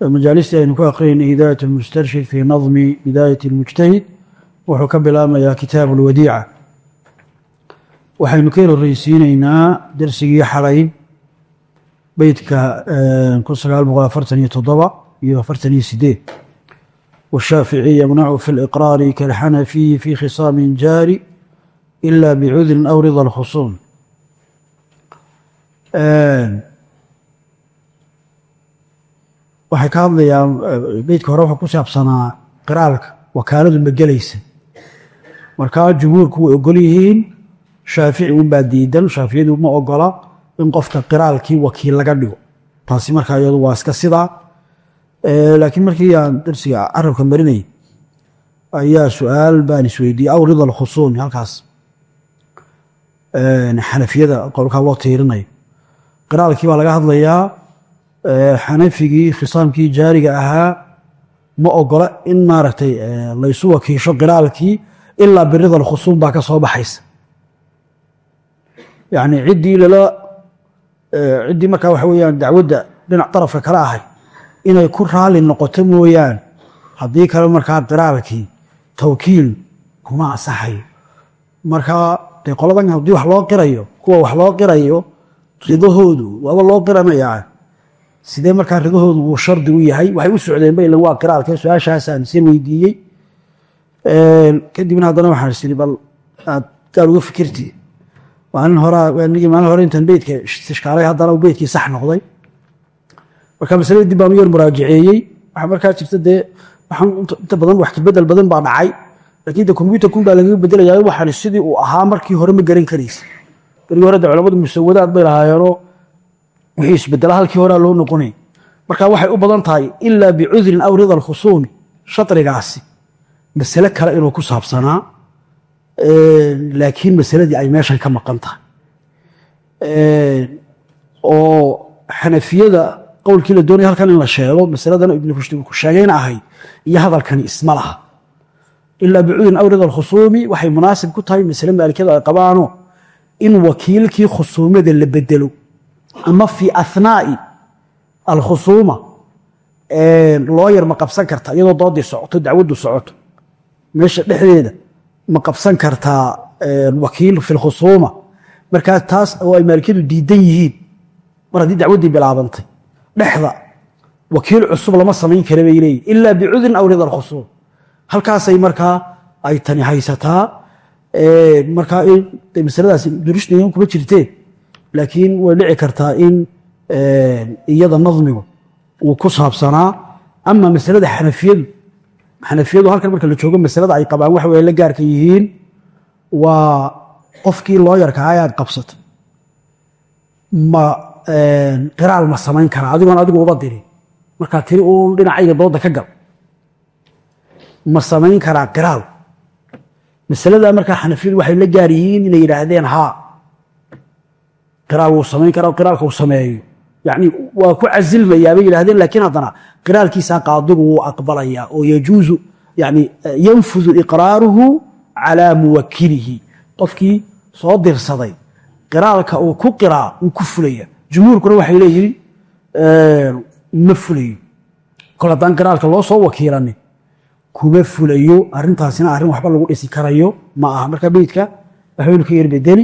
majaalistii aynu ku aqrinayna hidaayat اlmustarshid fii nadmi bidaayat اlmujtahid wuxuu ka bilaabmayaa kitaab اlwadiica waxaynu ka horreysiinaynaa dersigii xalay beytka kun sagaal boqol afartan iyo toddoba iyo afartan iyo sideed washaafici yamnacu fi اliqraari kalxanafiyi fi khisaamin jaari ila bicudrin aw rida اlkhusuum waxay ka hadlayaan eh, beydka hore wuxuu ku saabsanaa qiraalka wakaaladu magelaysa markaa jumhuurku way ogol yihiin shaafici unbaa diidan shaafiyadu ma ogola in qofka qiraalkii wakiil laga dhigo. Taasi markaa iyadu waa iska sidaa. Eh, laakiin markii aan darsiga carabka marinay ayaa su'aal baan isweydiiyey. Aw rida alkhusuumi halkaas. Eh, xanafiyada qowlkaa loo tiirinayo qiraalkii baa laga hadlayaa xanafigii khisaamkii jaariga ahaa ma ogola in maaragtay laysu wakiisho qiraalkii ilaa birida alkhusuum baa ka soo baxaysa. Yani ciddii lala ciddii markaa waxa weyaan dacwadda dhinac darafka kale ahay inay ku raali noqoto mooyaan haddii kale markaa qiraalkii tawkiil kuma asaxayo markaa dee qoladan haddii wax loo qirayo kuwa wax loo qirayo ridahoodu waaba loo qiranayaa sidee markaa rigahoodu uu shardi u yahay? Waxay u socdeen ba ilan waa qiraalke su'aashaasaan sir weydiiyey. Kadibna haddana waxaan isiri bal aad gaar uga fikirti. Horenigii maalin hore intan beydka istishkaalay haddana beydkii sax noqday. Marka masaladii dib baan u yar muraajaceeyey waxaa markaa jirta dee inta badan wax kabedel badan baa dhacay. Laakiin de kombyutarkun baa lagaga bedelayaa waxaan sidii uu ahaa markii hore ma garan karaysa berigii hore de culamadu musawadaad bay lahaayeenoo wixii isbedela halkii horaa loo noqonay. Marka waxay u badan tahay ilaa bicudrin aw rida alkhusuumi shadrigaasi masale kale inuu ku saabsanaa laakiin masaladii ay meeshan ka maqan tahay. Oo xanafiyada qowlkii la doonaya halkan in la sheego masaladan ibnu rushdi ku sheegayna ahayd iyo hadalkani isma laha. Ilaa bicudrin aw rida alkhusuumi waxay munaasib ku tahay masale maalikiyada ay qabaano in wakiilkii khusuumada la bedelo ama fi anaai alkhusuuma looyar ma qabsan karta iyadoo doodii socoto dacwaddu socoto. Meesha dhexdeeda ma qabsan kartaa wakiil fi lkhusuuma markaa taas oo ay maalikiyadu diidan yihiin mar haddii dacwaddii bilaabantay dhexda wakiil cusub lama samayn kara bay leeyihiin ila bicudrin aw rida alkhusuum halkaasay markaa ay tani haysataa markaa masaladaas durishnigan kuma jirteen laakiin way dhici kartaa in eh, iyada nadmigu uu ku saabsanaa. Ama masalada xanafiyadu xanafiyadu halkan marka la joogo masalada ay qabaan waxa way la gaarka yihiin waa qofkii looyarka ayaad qabsatay ma eh, qiraal ma samayn karaa adigoon adigu uba dirin markaa tiri uun dhinacayga dooda ka gal ma samayn karaa qiraal. Masalada markaa xanafiyadu waxay la gaar yihiin inay yidhaahdeen haa uu sameeyo yani waa ku casilmayaa bay yidhahdeen laakiin haddana qiraalkiisaa qaadigu wuu aqbalayaa oo yajuusu yani yanfudu iqraaruhu calaa muwakilihi qofkii soo dirsaday qiraalka uu ku qiraa wuu ku fulaya. Jumhuurkuna waxay leeyihiin ma fulayo kol haddaan qiraalka loo soo wakiilanin kuma fulayo arrintaasina arrin waxba lagu dhisi karayo ma aha. Marka beydka waxbaynu ka yerbedeli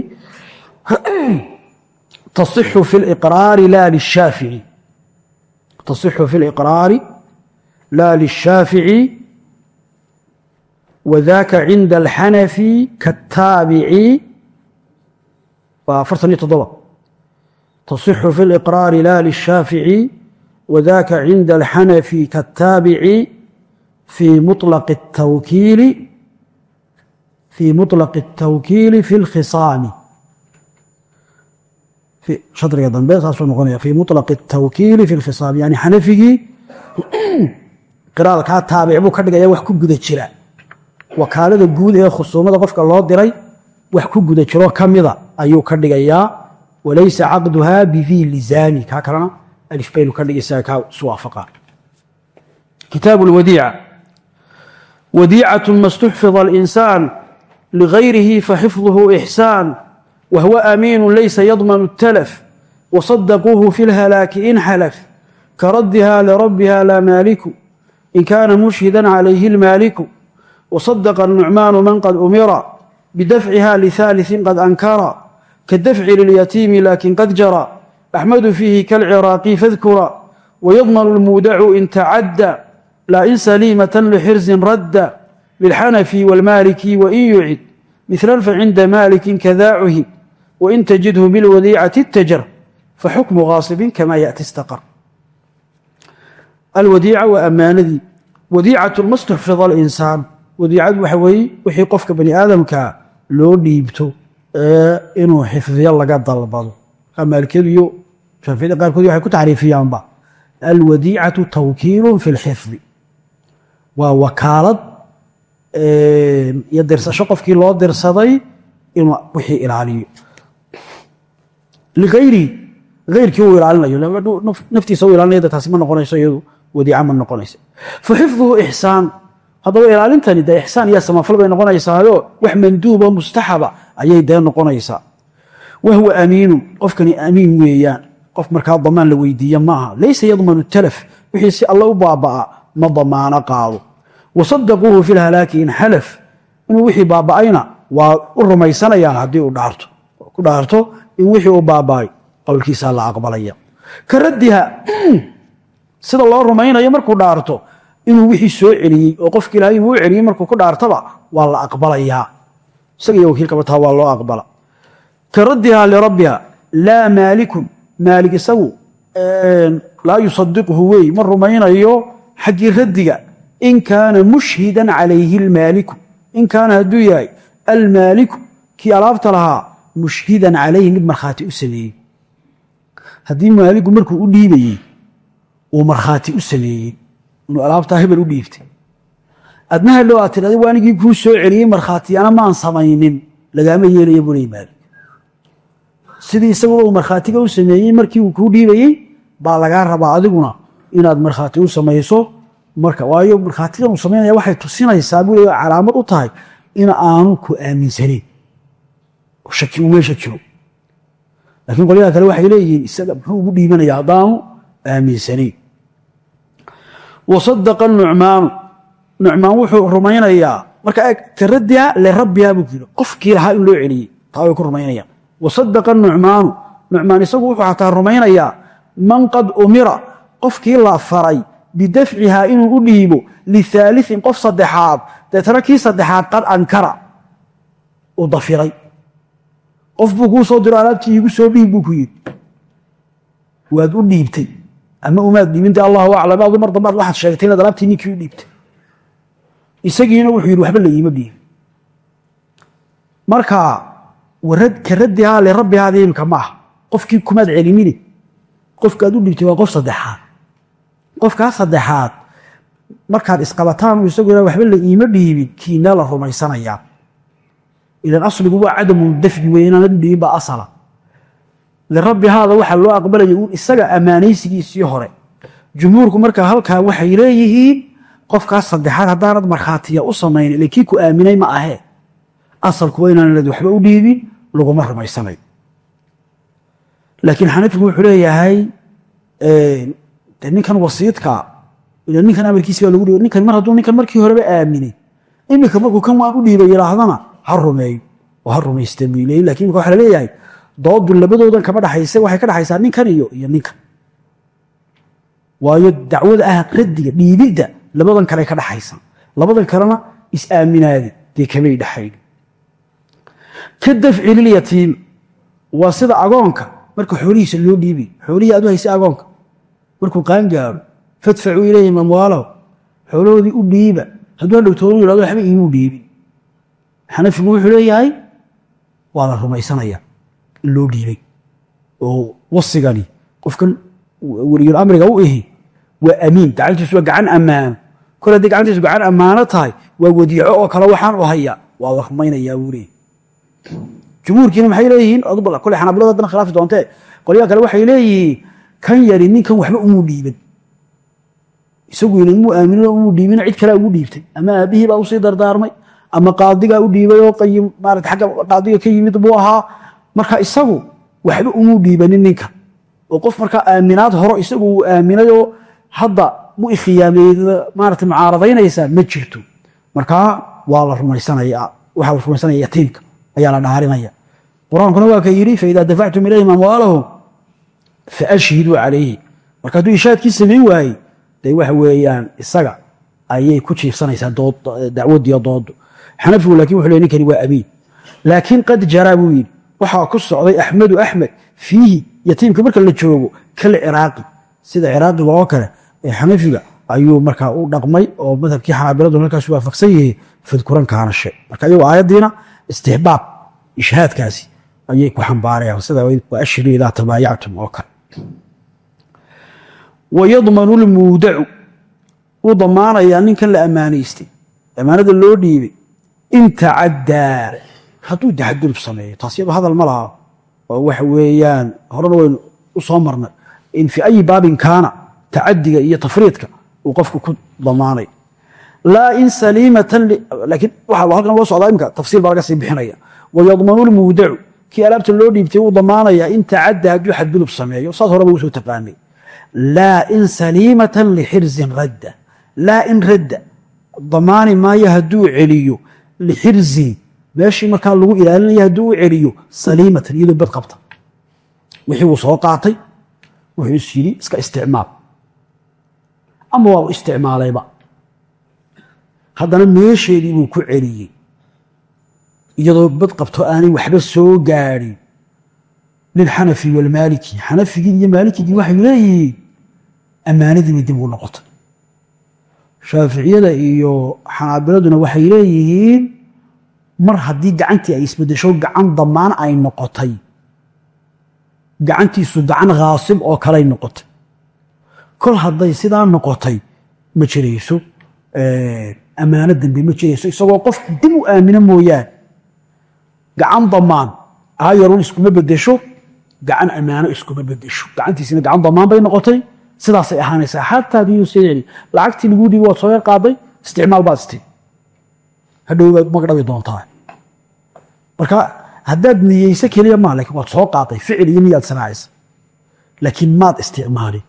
تصح في الإقرار لا للشافعي تصح في الإقرار لا للشافعي وذاك عند الحنفي كالتابع وفرصني تضبط تصح في الإقرار لا للشافعي وذاك عند الحنفي كالتابع في مطلق التوكيل في مطلق التوكيل في الخصام shadriga dambe saasuu noqonaya fi mulaq tawkiili fi khisaab yani xanafigii qiraada kaa taabic buu ka dhigaya wax ku guda jira wakaalada guud ee khusuumada qofka loo diray wax ku guda jiro kamida ayuu ka dhigayaa walaysa caqduha bidii lizaami kaa kalena alifbaynu ka dhigaysaa kaa isu waafaqaa kitaab wadiica wadiicatu mastuxfida alinsaan ligayrihi faxifduhu wahwa amiinu laysa yadmanu اtalaf wasadaquuhu fi lhalaaki in xalaf karaddiha lirabbiha laa maaliku in kaana mushhidan calayhi lmaaliku wasadaqa الnucmaanu man qad umira bidafciha lihaaliثin qad ankara kadafci lilyatiimi lakin qad jara axmadu fiihi kalciraaqi fadkura wayadmanu lmuudacu in tacadda laa in saliimatan lxirzin radda bilxanafi wاlmaaliki wain yucid milan facinda maalikin kadaa cuhib wain tajidhu bilwadiicati اtajar faxukmu gaasibin kama yaأti istaqar alwadiica waa ammaanadii wadiicatu ma stuxfida alinsaan wadiicadu waxa weeye wixii qofka bani aadamkaa loo dhiibto ee inuu xifdiyo laga dalbado maalikiyadu iyo shaaficiyada qaarkood waxay ku tacriifiyaanba alwadiicatu tawkiilun fi lxifdi waa wakaalad iyo dirsasho qofkii loo dirsaday inuu wixii ilaaliyo liayri ayrkii uu ilaalinayo naftiisa u ilaalinaya taasi ma noqonayso iyadu wadiica ma noqonaysa fa xifduhu ixsaan haddaba ilaalintani dee ixsaan iyo samafal bay noqonaysaayo wax manduubo mustaxaba ayay dee noqonaysaa wahwa amiinu qofkani amiin weeyaan qof markaa damaan la weydiiye maaha laysa yadmanu talaf wixii si alla u baaba'a ma damaano qaado wasadaquuhu fi lhalaaki in xalaf inuu wixii baaba'ayna waa u rumaysanayaan haddii uu dhaarto in wixii uu baaba'ay qowlkiisaa la aqbalaya. Ka raddiha sida loo rumaynayo markuu dhaarto inuu wixii soo celiyey oo qofki ilaahay uu celiyey markuu ku dhaartaba waa la aqbalayaa. Isaga iyo wakiilkaba taa waa loo aqbala. Ka raddiha lirabbiha laa maalikun maalig isagu laa yusadiquhu wey ma rumaynayo xaggii raddiga in kaana mushhidan calayhi almaaliku. In kaana hadduu yahay almaaliku kii alaabta lahaa mushhidan calayhi mid markhaati u sameeyey haddii maaligu markuu u dhiibayey uu markhaati u sameeyey inuu alaabtaa hebel u dhiibtay. Adna hadhow aad tidhahda waa anigii kuu soo celiyey markhaatiyana maan samaynin lagaama yeelaya buu leey maalik sidii isaguba uu markhaatiga u sameeyey markii uu kuu dhiibayey baa lagaa rabaa adiguna inaad markhaati u samayso. Marka waayo markhaatigan uu samaynaya waxay tusinaysaa buu leey calaamad u tahay in aanu ku aaminsanayn shaki uu meesha jiro laakiin qolyaha kale waxay leeyihiin isaga muxuu ugu dhiibanaya haddaanu aaminsanayn wasadaqa nucmaanu. Nucmaan wuxuu rumaynayaa. Marka eeg taradia lirabbiha buu yidhi qofkii lahaa in loo celiyey taa way ku rumaynayaan. Wasadaqa nucmaanu. Nucmaan isagu wuxuu xataa rumaynayaa man qad umira qofkii la faray bidafcihaa inuu u dhiibo lihaaliin qof saddexaad deetana kii saddexaad qad ankara. Uu dafiray qof buu kuu soo diro alaabtii iigu soo dhiib buu ku yidhi waad u dhiibtay ama umaad dhiibinta allahu aclam adu mar dambaad waxaad sheegtay inaad alaabtii ninkii u dhiibtay isagiina wuxuu yidhi waxba la iima dhiibin marka ka raddihaa lirabbihaada imika ma aha qofkii kumaad celinine qofkaad u dhiibtay waa qof saddexaad qofkaa saddexaad markaad isqabataan isagu waxba la iima dhiibin kiina la rumaysanayaa ilan asligu waa cadamu dafci wey inaan u dhiibin baa asala lirabbihaada waxaa loo aqbalaya isaga ammaanaysigiisii hore jumhuurku markaa halkaa waxay leeyihiin qofkaas saddexaad haddaanad markhaatiya u samayn ile kii ku aaminay ma ahee asalku waa inaanad waxba u dhiibin laguma rumaysanayo laakiin xanafigu wuxuu leeyahay ninkan wasiidka ninkan amarkiisi baa lagu dhiiba ninkan mar hadduu ninkan markii horeba aaminay iminka markuu kan waan u dhiibay yidhaahdana ha oo ha rumaysta leeyahy laakiin imika waxa la leeyahay doodu labadoodan kama dhaxaysa waxay ka dhaxaysaa ninkan iyo iyo ninkan. Waayo dacwada ah raddiga dhiibidda labadan kale ka dhaxaysa labadan kalena is-aaminaadi dee kamay dhaxayn. Ka dafci waa sida agoonka marka xoolihiisa loo dhiibay xoolihii aad u haysa agoonka. Markuu qaan gaaro fadfacuu ilayhim amwaalaho xoolahoodii u dhiiba. Hadduu hadhowtoodu yidhahdo waxba iimuu dhiibin xanafigu wuxuu leeyahay waa la rumaysanaya in loo dhiibay. Oo wasigani qofkan weliyul amriga u ihi waa amiin gacantiisu waa gacan ammaano kol haddii gacantiisu gacan ammaano tahay waa wadiico oo kale waxaan u hayaa. Waa la rumaynayaa jumhuurkiina maxay leeyihiin? Kole xanaabiladu haddana khilaafi doontee qolyaha kale waxay leeyihiin kan yari ninkan waxba umuu dhiiban isagu inamuu aaminin umuu dhiibin cid kalea ugu dhiibtay. Ama aabihii baa u sii dardaarmay ama qaadigaa u dhiibay oo qayim maarata agga qaadiga ka yimid buu ahaa marka isagu waxba umuu dhiibanin ninkan oo qof markaa aaminaad horo isagu uu aaminayoo hadda mu ikhiyaameeyda maarata mucaaradaynaysaa ma jirto. Markaa waa la rumaysanaya waxaa la rumaysanaya yatiimka ayaa la dhaarinaya qur'aankuna waa ka yidhi faidaa dafactum ilayhim amwaalahum faashhiduu calayhi. Marka hadduu ishaadkii samayn waayey dee waxa weeyaan isaga ayay ku jiifsanaysaa dacwadiyo doodu xanafigu laakiin wuxu le ninkani waa amiin laakiin qad jaraa buu yidhi waxaa ku socday axmedu axmed fiihi yatiimka marka la joogo kal ciraaqi sida ciraaqiga oo kale ee xanafiga ayuu markaa u dhaqmay oo madhabkii xanaabiladu halkaas waafaqsan yihi fadkuran kaana marka iyagoo aayaddiina istixbaab ishhaadkaasi ayay ku xambaarayaan. Sida waashhiru idaa tabaayactum oo kale. Wayadmanu lmuudacu wuu damaanayaa ninkan la ammaanaystay. Ammaanada loo dhiibay in tacaddaa hadduu taxadulub sameeyo taas yadu hadal ma laha. Oo waxa weeyaan horena waynu u soo marnay. In fii ayi baabin kaana tacadiga iyo tafriidka uu qofku ku damaanay laa in saliimatan laakiin waxaa halkan loo socdaa imika tafsiil baa laga sii bixinaya. Wayadmanu lmuudacu kii alaabta loo dhiibtay wuu damaanayaa in tacadda hadduu xadgudub sameeyo saas horeba uu soo taqaanay laa in saliimatan lixirzin radda laa in radda damaani maayo hadduu celiyo lixirzin meeshii markaa lagu ilaalinaya hadduu u celiyo saliimatan iyadoo bad qabta wixii uu soo qaatay wuxuu is yidhi iska isticmaal ama waa u isticmaalayba haddana meesheedii buu ku celiyey iyadoo bad qabto aanay waxba soo gaadhin lilxanafi walmaaliki xanafigii iyo maalikigii waxay leeyihiin ammaanadiibay dib ugu noqotay shaaficiyada iyo xanaabiladuna waxay leeyihiin mar haddii gacantii ay isbedesho gacan damaan ay noqotay. Gacantiisu gacan khaasib oo kaley noqotay. Kol hadday sidaa noqotay ma jirayso. Ammaano dambe ma jirayso. Isagoo qof dib u aamino mooyaane. Gacan damaan aayarun iskuma bedesho gacan ammaano iskuma bedesho gacantiisina gacan damaan bay noqotay sidaasay ahaanaysaa. Xataa celi lacagtii laguu dhiibi waad soo yar qaaday isticmaal baad isti hadhow baad doontaa. Marka haddaad niyeyse keliya maa laakiin waad soo qaaday ficil iyo niyaad sanaacaysa laakiin maad isticmaalin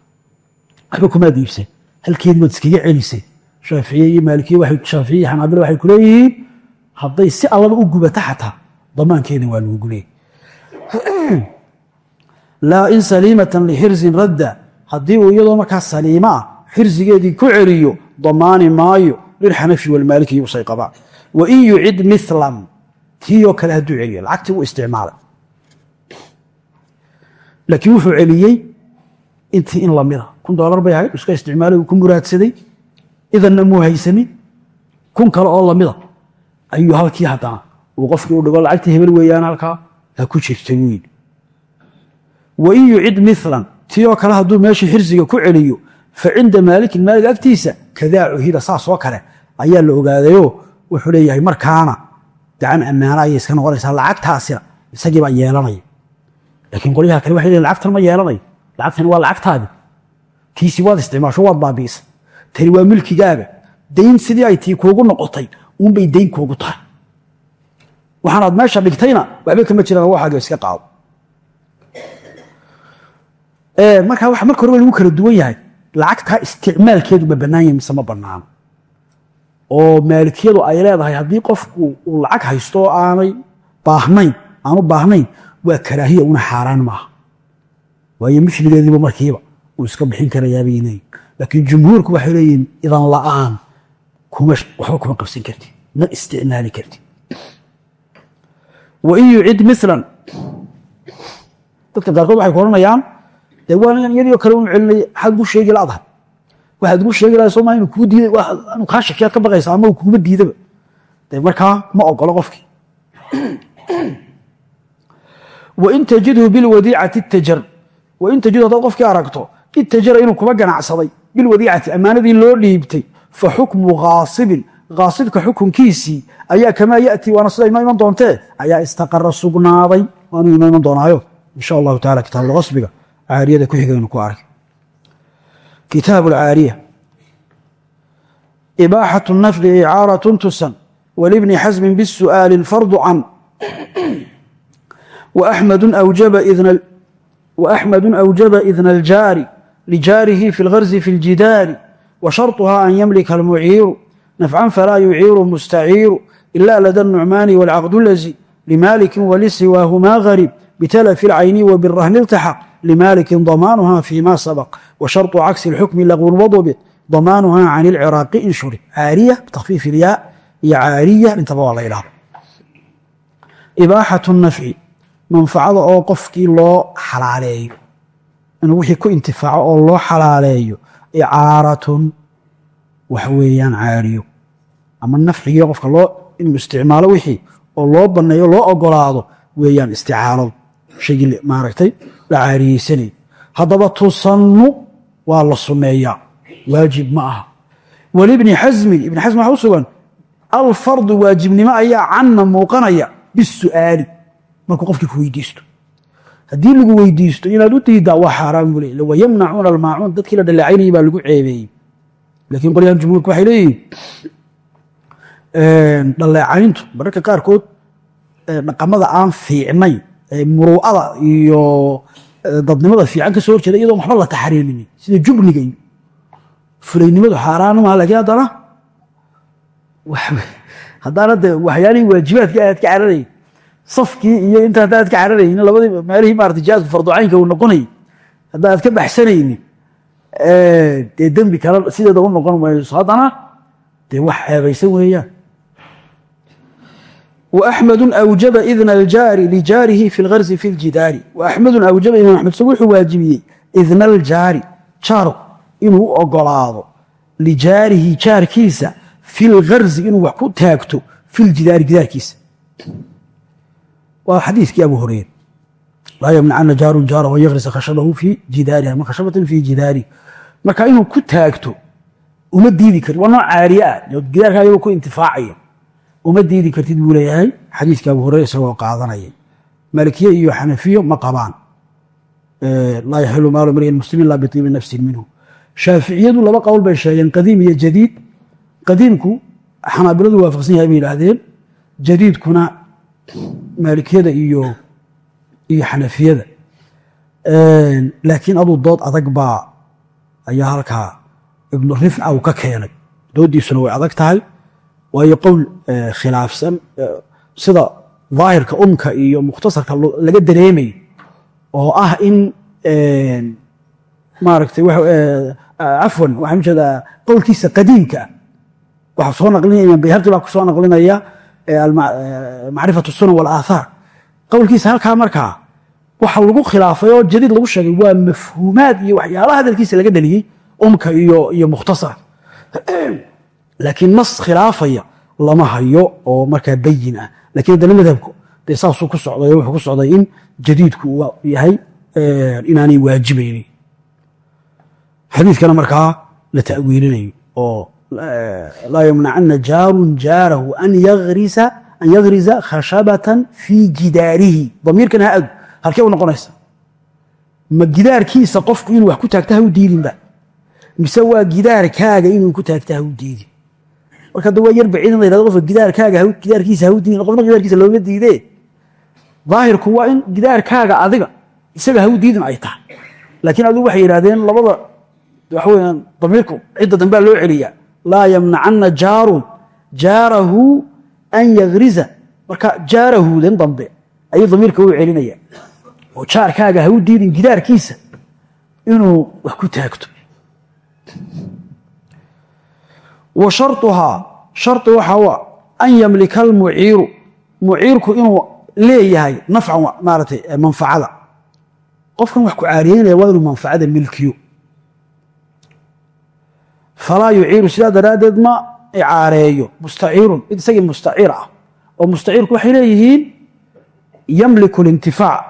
waxba kumaad iibsan halkeedii baad iskaga celisay. Shaaficiye iyo maalikiye shaaficiye iyo xanaabila waxay ku leeyihiin hadday si allaba u gubata xataa damaankeeda waa lagu guleeyay laa in saliimatan lixirsin radda haddii uu iyadoo markaa saliimo ah xirsigeedii ku celiyo damaani maayo lilxanafi walmaaliki iyusay qabaan wain yucid milan tiioo kale hadduu celiyo lacagtii wuu isticmaalay. Laakiin wuxuu celiyey intii in lamida kun dolar bay ahayd iska isticmaalay uu ku muraadsaday. Idanna muu haysanin kun kale oo lamida ayuu halkii haddana uu qofkii u dhigo lacagtii hebel weeyaan halkaa ha ku jirta buu yidhi. Wain yucid milan tii oo kale hadduu meeshii xirsiga ku celiyo fa cinda maalikin maalig agtiisa kadaa cuhida saasoo kale ayaa la ogaadayoo wuxuu leeyahay markaana gacan ammaano ayay iska noqonaysaa lacagtaasina. Isagiibaa yeelanaya. Laakiin qolyaha kale waxay leeyihiin lacagtan ma yeelanayo lacagtani waa lacagtaadi tiisi waad isticmaasho waad baabiisa. Tani waa milkigaaga. Dayn sidii ay tii kuugu noqotay uunbay dayn kuugu tahay. Waxaanaad meesha dhigtayna waxba kama jiraan waxaaga iska qaado markaa wa marka horeba lagu kala duwan yahay. Lacagtaa isticmaalkeedu ma bannaan yahay mise ma bannaano oo maalikiyadu ay leedahay haddii qofku uu lacag haysto oo aanay baahnayn aanu baahnayn waa karaahiya una xaaraan maaha. Waayo mifligeediiba markiiba uu iska bixin karayaabay leeyihiin laakiin jumhuurku waxay leeyihiin idan la'aan waxba kuma qabsan kartid ma isticmaali kartid wain yucid milan dadka qaarkood waxay ku odhanayaan dee waa iyadoo kale unu celinay maxaad ugu sheegi laadahay waxaad ugu sheegi lahay sooma inu kuu diiday inu kaa shakiyaad ka baqaysa ama uu kuuma diidaba. Dee markaa ma ogolo qofkii. Wain tajidhu bilwadiicati tajar. Wain tajidhu haddaad qofkii aragto itajara inuu kuba ganacsaday bilwadiicati ammaanadii loo dhiibtay fa xukmu ghaasibin. Ghaasibka xukunkiisii ayaa kamaa yati waana sida inoo iman doontee? Ayaa istaqara sugnaaday. Waanu inoo iman doonaayo insha allahu taala kitaabulqasbiga caariyada ku xigaynu ku arag kitaab alcaariya ibaaxatu nafli icaaratun tusan walibni xasmin bisu'aali alfardu can وأحمد أوجب إذن الجار لجاره في الغرز في الجدار وشرطها أن يملك المعير نفعا فلا يعير مستعير إلا لدى النعمان والعقد الذي لمالك ولسواهما غريب بتلف العين وبالرهن التحق لمالك ضمانها فيما سبق وشرط عكس الحكم لغو وضبط ضمانها عن العراق إن شرب عارية بتخفيف الياء هي عارية انتبه الله إله إباحة النفع manfacada oo qofkii loo xalaaleeyo inuu wixii ku intifaaco oo loo xalaaleeyo icaaratun wax weeyaan caariyo ama nafcigii qofka loo inuu isticmaalo wixii oo loo banneeyo loo ogolaado weeyaan isticaaladu shaygii maaragtay la caariyeysanay haddaba tusannu waa la sumeeyaa waajib ma aha. Walibni xasmin ibni xasmin waxa u sugan alfardu waajibnimo ayaa canna muuqanaya bisu'aali markuu qofkii ku weydiisto. Haddii lagu weydiisto inaad u diiddaa waa xaaraan buu le wayamnacuuna almaacuun dadkii la dhaleecaynayay baa lagu ceebeeyey laakiin qolyahan jumhuurka waxay leeyihiin dhaleecayntu mararka qaarkood dhaqamada aan fiicnayn muruu'ada iyo dadnimada fiican ka soo horjeeda iyadoon waxba la taxriiminin sida jubniga iyo fulaynimadu xaaraan maaha lakiin haddana haddana de waxyaalihii waajibaadka aad ka cararayay safkii iyo inta haddaad ka cararaynin labadii meelihii maarata jihaadku farducaynka uu noqonayay haddaad ka baxsanaynin dee dembi kale sideeda u noqon mayso haddana dee wax ceebaysan weeyaan axmedu awjaba idna aljaari lijaarihi fi lgarsi fi ljidaari axmedun awjaba imaam axmed isagu wuxuu waajibiyey idna aljaari jaarku inuu u ogolaado lijaarihi jaarkiisa fi lgarsi inuu wax ku taagto fi ljidaari gidaarkiisa waa xadiikii abu hureyra laa ymnacana jaarun jaara an yakrisa khashadahu fi jidaarihi ama khashabatan fi jidaarihi marka inuu ku taagto uma diidi karin waa noo caariye ah gidaarka ayagoo ku intifaacaya uma diidi kartid buu leeyahay. Xadiiskii abu hureyre isagoo qaadanayay. Malikiye iyo xanafiyo ma qabaan. Laa yaxilu maalu mriin muslimin laa bitiibi nafsin minhu. Shaaficiyadu laba qowl bay sheegeen qadiim iyo jadiid. Qadiimku xanaabiladu waafaqsan yahay bay yidhaahdeen. Jadiidkuna maalikiyada iyo xanafiyada. Laakiin aduu dood adag baa ayaa halkaa ibnu rifca uu ka keenay. Dooddiisuna way adag tahay waayo qowl khilaafsan sida daahirka umka iyo mukhtasarka laga dareemayo oo ah in maaragtay cafwan waxaan u jeedaa qowlkiisa qadiimka ah. Waxaa soo naqlinaya imaam bayhaqi baa ku soo naqlinaya macrifat sunan walaathaar qowlkiisa halkaa markaa waxa lagu khilaafay oo jadiid lagu sheegay waa mafhuumaad iyo waxyaalaha hadalkiisa laga dhaliyey umka iyo mukhtasar laakiin nas khilaafaya lama hayo oo markaa bayin ah. Lakin haddana madhabku dee saasuu ku socday wuxuu ku socday in jadiidku yahay inaanay waajibaynin. Xadiidkana markaa la ta'wiilinayo oo laa ymnacana jaarun jaarahu an yagriza khashabatan fii jidaarihi. Damiirkan ha adu halkee u noqonaysa? Ma gidaarkiisa qofku inuu wax ku taagta ha u diidinba mise waa gidaarkaaga inuu ku taagta ha u diidin marka hadda waa yar baciid in la yhahdo qofka gidaarkaaga gidaarkiisa ha u diidin qofna gidaarkiisa looma diidee. Daahirku waa in gidaarkaaga adiga isaga ha u diidin ay tahay. Laakiin adigu waxay yidhahdeen labada waxa weyaan damiirku cidda dambea loo celiyaa. Laa yamnacana jaarun jaarahu an yagriza marka jaarahudan dambe ayuu damiirka u celinaya oo jaarkaaga ha u diidin gidaarkiisa inuu wax ku taagto wa sharuhaa shari waxaa an yamlika almuciiru muciirku inuu leeyahay nafcan maaratay manfacada. Qofkan wax ku caariyeynaya waa inuu manfacada milkiyo. Falaa yuciiru sidaa daraaddeed ma icaareeyo mustaciirun mid isagii mustaciir ah oo mustaciirku waxay leeyihiin yamliku اlintifaac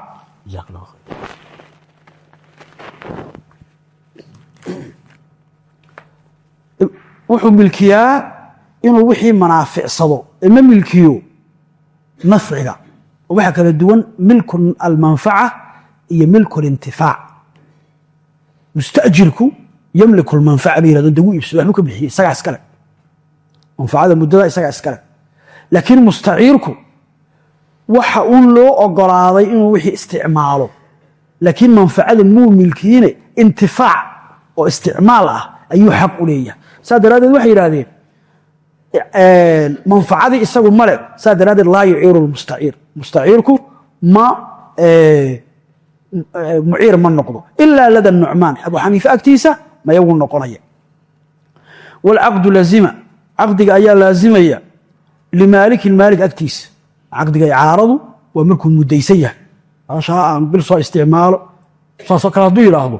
wuxuu milkiyaa inuu wixii manaaficsado. Ma milkiyo? Nafciga. Waxaa kala duwan milku almanfaca iyo milku lintifaac mustajirku ymliku lmanfaca ba yiraahdo dagu iibsado waxbuu ka bixiyey isagaa iskale manfacada muddada isagaa iskale laakiin mustaciirku waxa uun loo ogolaaday inuu wixii isticmaalo. Laakiin manfacada muu milkiine intifaac oo isticmaal ah ayuu xaq u leeyahay saa daraaddeed waxay yidhahdeen manfacadii isagu male saa daraaddeed laa yuciiru lmustaciir mustaciirku ma muciir ma noqdo. Ilaa lada nucmaan. Abu xaniife agtiisa mayagu noqonaya. Wاlcaqdu lazima caqdiga ayaa laazimaya limaalikin maalik agtiisa caqdiga icaaradu waa markuu mudaysan yahay. Ashaa aan bil soo isticmaalo saasoo kale hadduu yidhaahdo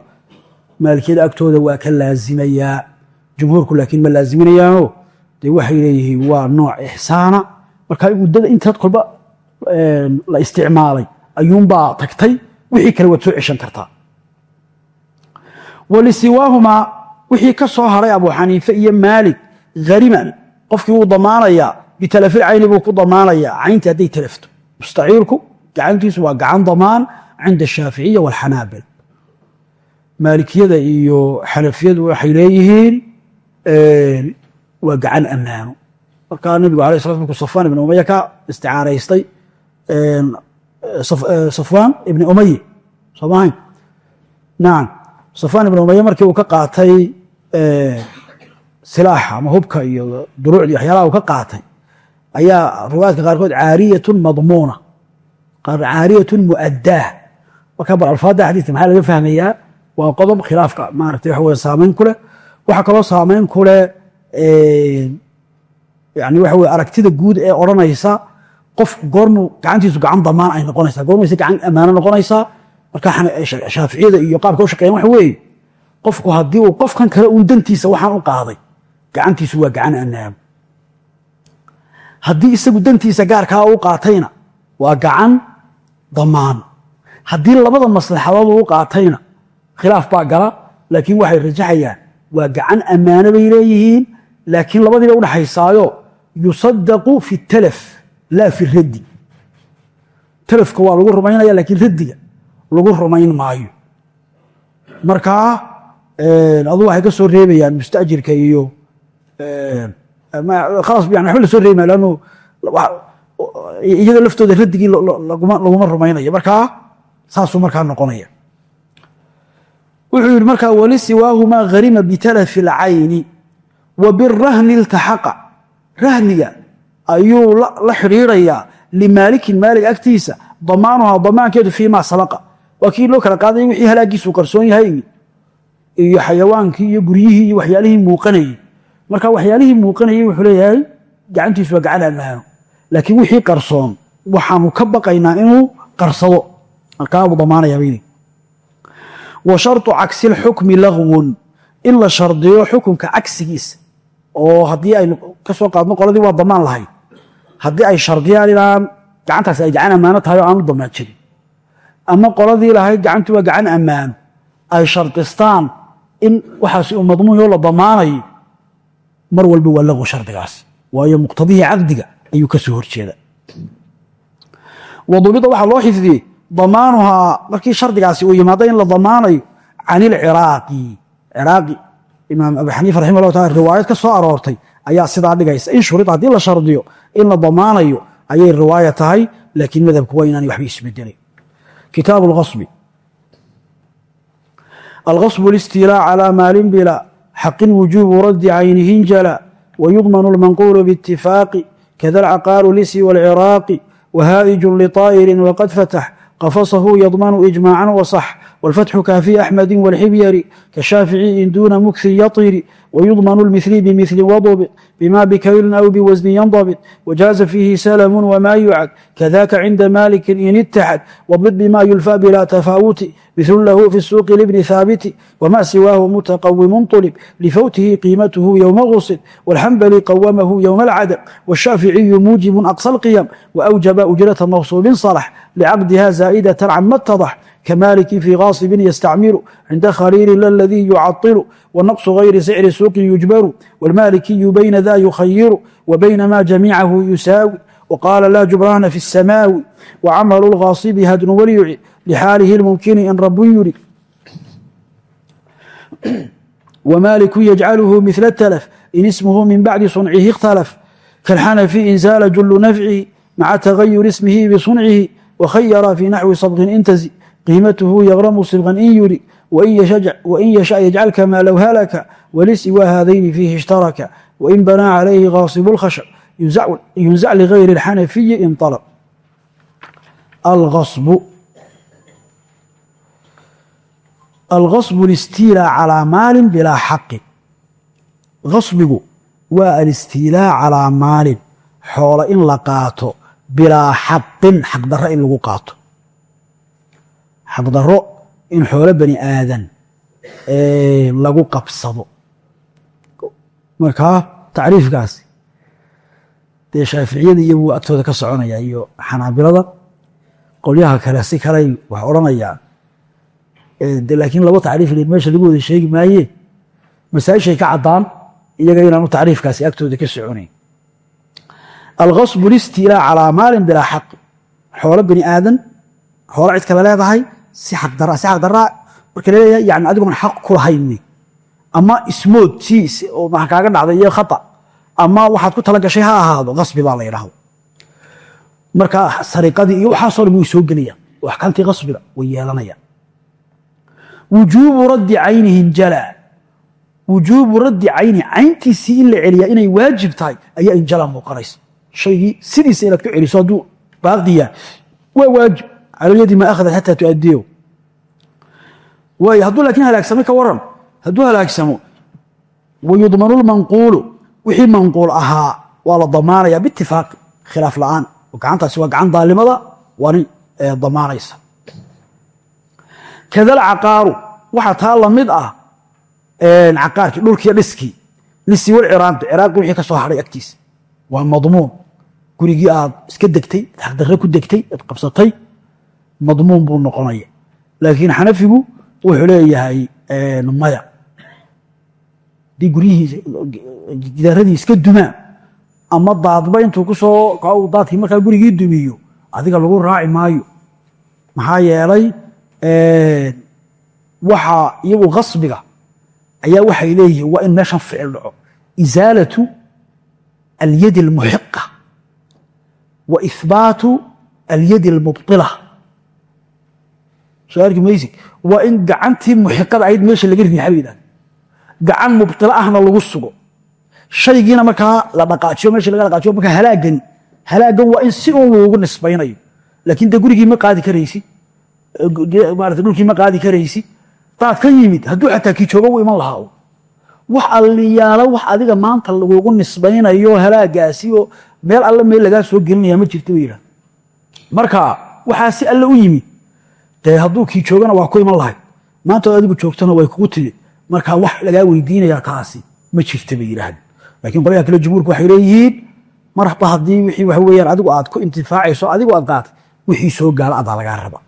maalikiyada agtooda waa ka laazimayaa jumhuurku laakiin ma laaziminayaano dee waxay leeyihiin waa nooc ixsaana marka muddada intaad kolba la isticmaalay ayuunbaa tagtay wixii kale waad soo ceshan kartaa. Walisiwaahumaa wixii ka soo haray abu xaniife iyo maalik hariman qofkii wuu damaanayaa bitalafil cayni buu ku damaanayaa cayntii hadday talafto. Mustaciirku gacantiisu waa gacan damaan cinda ashaaficiya walxanaabila maalikiyada iyo xanafiyadu waxay leeyihiin waa gacan ammaano. Markaa nabigu alay sla markuu safwaan ibn umaya ka isticaaraystay safwaan ibni umaye soo nacam safwaan ibn umaye markii uu ka qaatay silaaxa ama hubka iyo duruucdii waxyaalaha uu ka qaatay ayaa riwaayadka qaarkood caariyatun madmuuna. Caariyatun muaddaah. Marka bal alfaadda xadiidka maxaa laga fahmayaa? Waa qodob khilaafka. Maaragtay waxa weye saamayn ku leh waxaa kaloo saamayn ku leh yani waxa weye aragtida guud ee odhanaysa qofku goormuu gacantiisu gacan damaan ay noqonaysaa goormayse gacan ammaano noqonaysaa. Marka shaaficiyada iyo qaabka u shaqeeyan waxa weeye qofku haddii uu qofkan kale uun dantiisa waxaan u qaaday gacantiisu waa gacan ammaano haddii isagu dantiisa gaarkaa u qaatayna waa gacan damaan. Haddii labada maslaxadood uu qaatayna khilaaf baa gala laakiin waxay rajaxayaan waa gacan ammaano bay leeyihiin laakiin labadiiba udhaxaysaayo yusadaqu fi talaf laa fi raddi. Talafka waa lagu rumaynaya laakiin raddiga lagu rumayn maayo. Markaa adu waxay ka soo reebayaan mustajirka iyo waba la soo reebi ma lannu iyada laftooda raddigii laguma rumaynayo markaa saasuu markaa noqonaya wuxuu yidhi markaa walisiwaahumaa harima bitalafi اlcayni wa birahni iltaxaqa. Rahniga ayuu la xidhiirayaa limaalikin maalig agtiisa damaanuhaa damaankeedu fii ma sabaqa. Waa kii loo kala qaadaya wixii halaagiisuu qarsoon yahay. Iyo xayawaankii iyo guryihii iyo waxyaalihii muuqanayey marka waxyaalihii muuqanayey wuxuu leeyahay gacantiisu waa gacan ammaano laakiin wixii qarsoon waxaanu ka baqaynaa inuu qarsado. Markaabuu damaanaya baydi wa sharطu cagsi اlxukmi lagwun in la shardiyo xukunka cagsigiisa oo haddii aynu ka soo qaadno qoladii waa damaan lahayd haddii ay shardiyaan inaan gacantaasi ay gacan ammaano tahay aanu damaan jirin ama qoladii lahayd gacantu waa gacan ammaano ay shardistaan in waxaasi uu madmuuyo la damaanayo mar walba waa lagw shardigaas. Waayo muqtadihii caqdiga ayuu ka soo horjeeda. Wadubida waxaa loo xifdiyey damaanuhaa markii shardigaasi uu yimaado in la damaanayo can ilciraaqi ciraaqi imaam abu xaniifa raximah taala riwaayad ka soo aroortay ayaa sidaa dhigaysa in shurida haddii la shardiyo in la damaanayo ayay riwaaya tahay laakiin madhabku waa inaanay waxba isbedelay kitaab lqasbi alqasbu listilaa calaa maalin bila xaqin wujuubu raddi caynihin jala wayudmanu lmanquulu biitifaaqi kada alcaqaalu lisi walciraaqi wahaa'ijun liطaa'irin waqad fatax qafasahu yadmanu ijmaacan wasax wاlfatxu kaafi axmedi wاlxibyari kashaaficiyin duuna mukhin yaطiri wayudmanu اlmithli bimithli wadubit bima bikaylin aw biwasni yandabit wajaaza fiihi salamun wma yucad kadaka cinda malikin in itaxad wabit bima yulfa bila tafaawuti مثل له في السوق لابن ثابت وما سواه متقوم طلب لفوته قيمته يوم غصب والحنبلي قومه يوم العدم والشافعي موجب أقصى القيم وأوجب أجرة مغصوب صلح لعقدها زائدة عما اتضح kamaaliki fii kaasibin yastacmilu cinda khaliili laladii yucailu wanaqsu gayri sicri suuqi yujbaru wاlmaalikiyu bayna da yukhayiru wa bayna ma jamiicahu yusaawi waqaala laa jubraana fi الsamaawi wacamalu اlgaasibi hadnu walyuci lxaalihi اlmumkini in rabu yuri wmaaliku yajcalhu mila اtlf in ismhu min bacdi suncihi اkhtalf kalxanafi in zaala julu nafcihi maca tagayur wakhayara fii naxwi sabqin intazi qiimatuhu yaqramu sibqan in yuri wain yasha yajcalka maa low halaka walisiwa haadayni fiihi ishtaraka wain banaa calayhi gaasibu اlkhashab yunzac ligayri اlxanafiyi in alb algasbu alistiilaa calaa maalin bilaa xaqin gasbigu waa alistiilaa calaa maalin xoolo in la qaato bilaa xaqin xaqdarro in lagu qaato. Xaqdarro in xoolo bani aadan lagu qabsado. Markaa tacriifkaasi dee shaaficiyada iyo wuu agtooda ka soconaya iyo xanaabilada qolyaha kale si kaley wax odhanayaan laakiin laba tacriif meesha lagu wada sheegi maaye? Masaaishay ka caddaan iyaga inaanu tacriifkaasi agtooda ka soconayn algasbu listilaa calaa maalin bilaa xaqi xoolo bani aadan xoolo cid kale leedahay si xaqdaraa marka la leeyahay yani adigoon xaq ku lahayn ama ismood si oo maxa kaaga dhacday iyo khata ama waxaad ku tala gashay ha ahaado gasbi baa la yidhaahdo marka sariqadii iyo waxaasoo dhan way soo gelayaan oo axkaamtii gasbiga way yeelanayaan wujuubu raddi caynihin jala wujuubu raddi cayni cayntiisii in la celiyaa inay waajib ayaa injala shaygii sidiisa inaad ku celiso hadduu baaqiya waa waajib. Cala lyadi maa ahadat xataa tuadiyo waay hadduu laakiin halaagsamay ka waran hadduu halaagsamo wayudmanu lmanquulu wixii manquul ahaa waa la damaanaya biitifaaqi khilaaf la'aan. Gacantaasi waa gacan daalimada waa nin damaanaysa. Kadal caqaaru waxaa taa la mid ah caqaarkii dhulkiiyo dhiskii. Lisi wal ciraaqi ciraaqi wixii ka soo hadhay agtiisa waa madmuun gurigii aad iska degtay xaqdarre ku degtay ad qabsatay madmuun buu noqonaya. Laakiin xanafigu wuxuu leeyahay maya. Haddii guryihiisa gidaarradii iska dumaan ama daadba intuu ku soo daadkii markaa gurigii dumiyo adiga lagu raaci maayo. Maxaa yeelay waxaa iyagu kasbiga ayaa waxay leeyihiin waa in meeshan ficil dhaco. Isaalatu alyadi almuxiqa wa ihbaatu alyadi almubila soo arki maysi waa in gacantii muxiqada ahayd meesha laga riixa ba yidhahda gacan mubila ahna lagu sugo shaygiina markaa la dhaqaajiyo meesha laga dhaqaajiyo markaa halaagani halaagan waa in si un loogu nisbaynayo laakiin de gurigii ma qaadi karaysi maarata dhulkii ma qaadi karaysi daad ka yimid hadduu xataa kii jooga u iman lahaa wax alliyaalo wax adiga maanta lagugu nisbaynayo halaagaasi oo meel alle meel lagaa soo gelinaya ma jirta ba yidhahda marka waxaa si alle u yimid dee hadduu kii joogana waa ku iman lahayd maanta adigu joogtana way kugu timi marka wax lagaa weydiinaya taasi ma jirta bay yidhaahda lakiin qolyaha kale jumhuurku waxay leeyihiin marba haddii wixii waxa weyaan adigu aad ku intifaacayso adigu aad qaatay wixii soo gaala adaa lagaa raba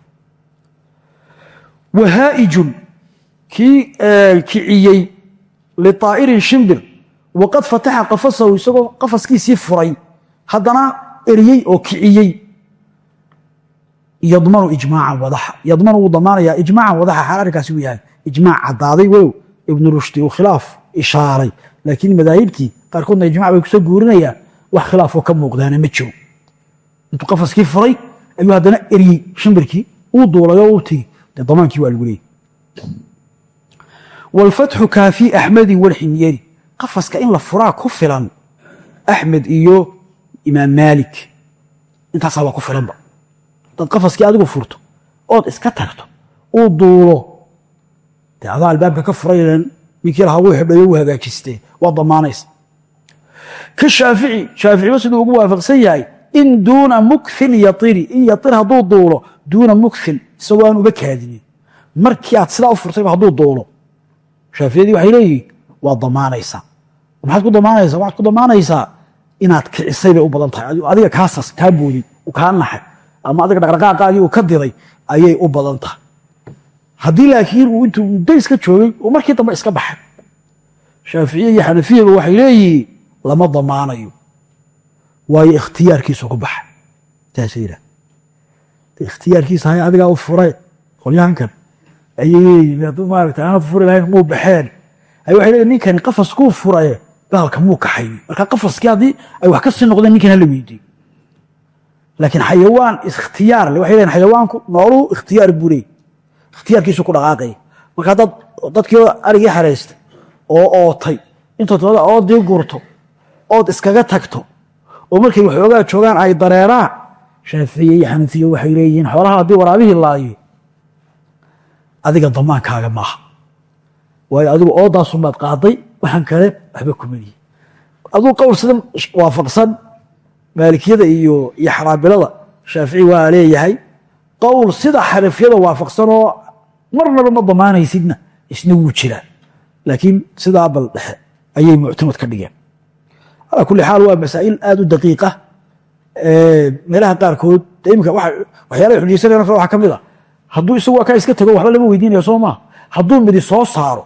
wahaa'ijun kii kiciyey liطaa'irin shimbir waqad fataxa qafasahu isagoo qafaskiisii furay haddana eriyey oo kiciyey yadmanu ijmaacan wadaxa. Yadmanu wuu damaanayaa ijmaacan wadaxa xaal uu yahay. Ijmaac caddaaday walow ibnu rushdi uu khilaaf ishaaray. Laakiin madaahibtii qaarkoodna ijmac bay ku soo guurinayaan. Wax khilaafoo ka muuqdaana ma jiro. Intuu qafaskii furay ayuu haddana eriyey shimbirkii. Uu duulay oo u tegi. Dee damaankii waa lagu leeyay. Wاlfatxu kaafii axmedin walximyeri qafaska in la furaa ku filan axmed iyo imaam maalik intaasaa waa ku filanba. Hadaad qafaskii adigu furto ood iska tagto uu duulo. Dee adaa albaabka ka furay ninkii lahaa wuu xidhayo wuu hagaajistee waa damaanaysa. Ka shaafici shaaficiba siduu ugu waafaqsan yahay in duuna mukfin yairi in yair hadduu duulo duuna mukfin isagoo aan uba kaadinin. Markii aad sidaa u furtayba hadduu duulo. Shaaficiyadii waxay leeyihiin waa damaanaysaa maxaad ku damaanaysaa? Waxaad ku damaanaysaa inaad kicisay bay u badan tahay. Adiga kaasas kaa boodin uu kaa naxay ama adiga dhaqdhaqaaqaagii uu ka diray ayay u badan tahay. Haddii laakiin uu intuu muddo iska joogay uu markii dambe iska baxay. Shaaficiya iyo xanafiyaba waxay leeyihiin lama damaanayo. Waayo ikhtiyaarkiisu ku baxa saasa yidhah ikhtiyaarkiisa hay adigaa u furay qolyahankan ayay maarata aanad furi lahayn muu baxeen. Ay waxay leeyihiin ninkani qafaskuu furaye baalka muu kaxay marka qafaskii ay wax ka sii noqdeen ninkan hala weydiiyo laakiin xayawaan ikhtiyaar le waxay leeyihiin xayawaanku nooluhu ikhtiyaar buu leey ikhtiyaarkiisu ku dhaqaaqaya marka dad dadkii arigii xaraystay oo ootay intood tooda oodii gurto ood iskaga tagto oo markay waxoogaa joogaan ay dareeraan shaaficiye iyo xanafiye waxay leeyihiin xoolaha haddii waraabihii laayo adiga damaankaaga maaha waayo adigu oodaasunbaad qaaday waxaan kale waxba kumanihi aduu qowl sida waafaqsan maalikiyada iyo xanaabilada shaafici waa leeyahay qowl sida xanafiyada waafaqsan oo marnaba ma damaanaysidna isna wuu jiraa laakiin sidaa bal dhexe ayay muctamad ka dhigeen. Alaa kuli xaal waa masaa'il aad u daqiiqa meelaha qaarkood imika waxyaalaha xujaysanayaan waxaa ka mid a hadduu isagu waa kaa iska tago waxba lama weydiinaya soo maa hadduu midi soo saaro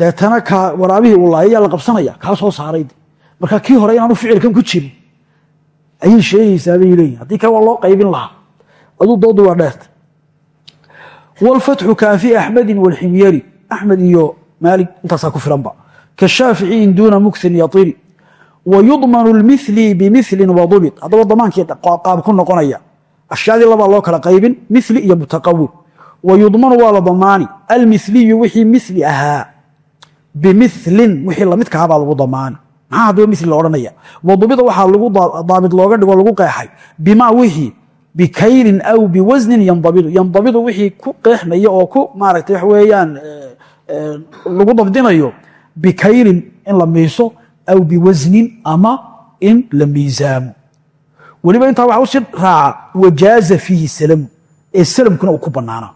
deetana ka waraabihii ulaayayaa la qabsanaya kaa soo saaray. Marka kii hore inaanu ficilkan ku jirin. Ayay sheegaysaa bay leeyihiin haddii kale waa loo qaybin lahaa. Aduu doodu waa dheerta. Wlfatxu kaafi axmedin wlximyari axmed iyo maalig intaasaa ku filanba. Kashaafici in duuna muksin yairi wayudmanu lmili bimili wadubit haddaba damaankii qaab ku noqonaya. Ashyaadii labaa loo kala qaybin mili iyo mutaqawin wayudmanu waa la damaani almiliyu wixii mili ahaa bimilin wixii lamidkahabaa lagu damaani maxaa haddaba mili la odhanaya? Wadubida waxaa lagu daabit looga dhigo lagu qeexay. Bimaa wixii? Bikaylin aw biwasnin yandabidu. Yandabidu wixii ku qeexmaya oo ku maaragtay wax weeyaan lagu dabdinayo bikaylin in la miiso aw biwasnin ama in la miisaamo. Weliba intaa waxa usi raaca wajaaza fiihi salamu. Ee salamkuna uu ku banaanaa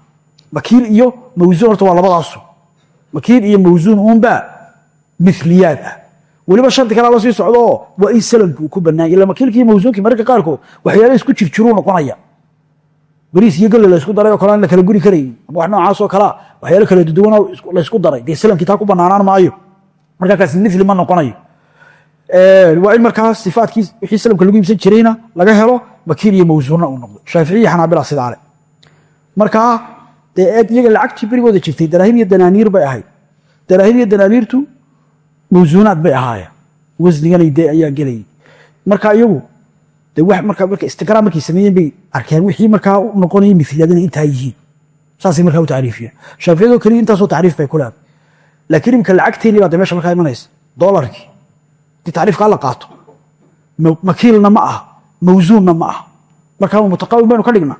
makiil iyo mawsuun horta waa labadaasu makiil iyo mawsuun uunbaa miliyaad ah. Weliba shardi kalaa la sii socdo oo waa in salamku uu ku banaanya ila makiilki iyo mawsuunkii mararka qaarkood waxyaala isku jirjiruu noqonaya. Bariis iyo galle laysku daray oo kale aan la kala guri karayn ama wax noocaasoo kalea waxyaalo kala duduwanoo laysku daray. Dee salamkii taa ku banaanaan maayo. Markaa mili ma noqonayo. Waa in markaa sifaadkii wixii salamka lagu iibsan jirayna laga helo makiil iyo mawsuunna uu noqdo. Shaaficiya xanaabila sidaale. Markaa dee iyaga lacagtii berigooda jirtay daraahim iyo danaaniir bay ahayd. Daraahim iyo danaaniirtu mawsuunaad bay ahaayeen. Wasniganay dee ayaa gelayay. Marka iyagu de marka marka istiqraam markay sameeyeen bay arkeen wixii markaa u noqonaya miliyaadina intaa yihiin. Saasay markaa u tacriifiyeen. Shaaficiyadoo keliya intaasoo tacriif bay ku laakiin imika lacagteennii baa meesha markaa imanaysa. Doolarkii haddii tacriifkaa la qaato. Makiilna ma aha. Mawsuunna ma aha. Markaa mutaqawim baynu ka dhignaa.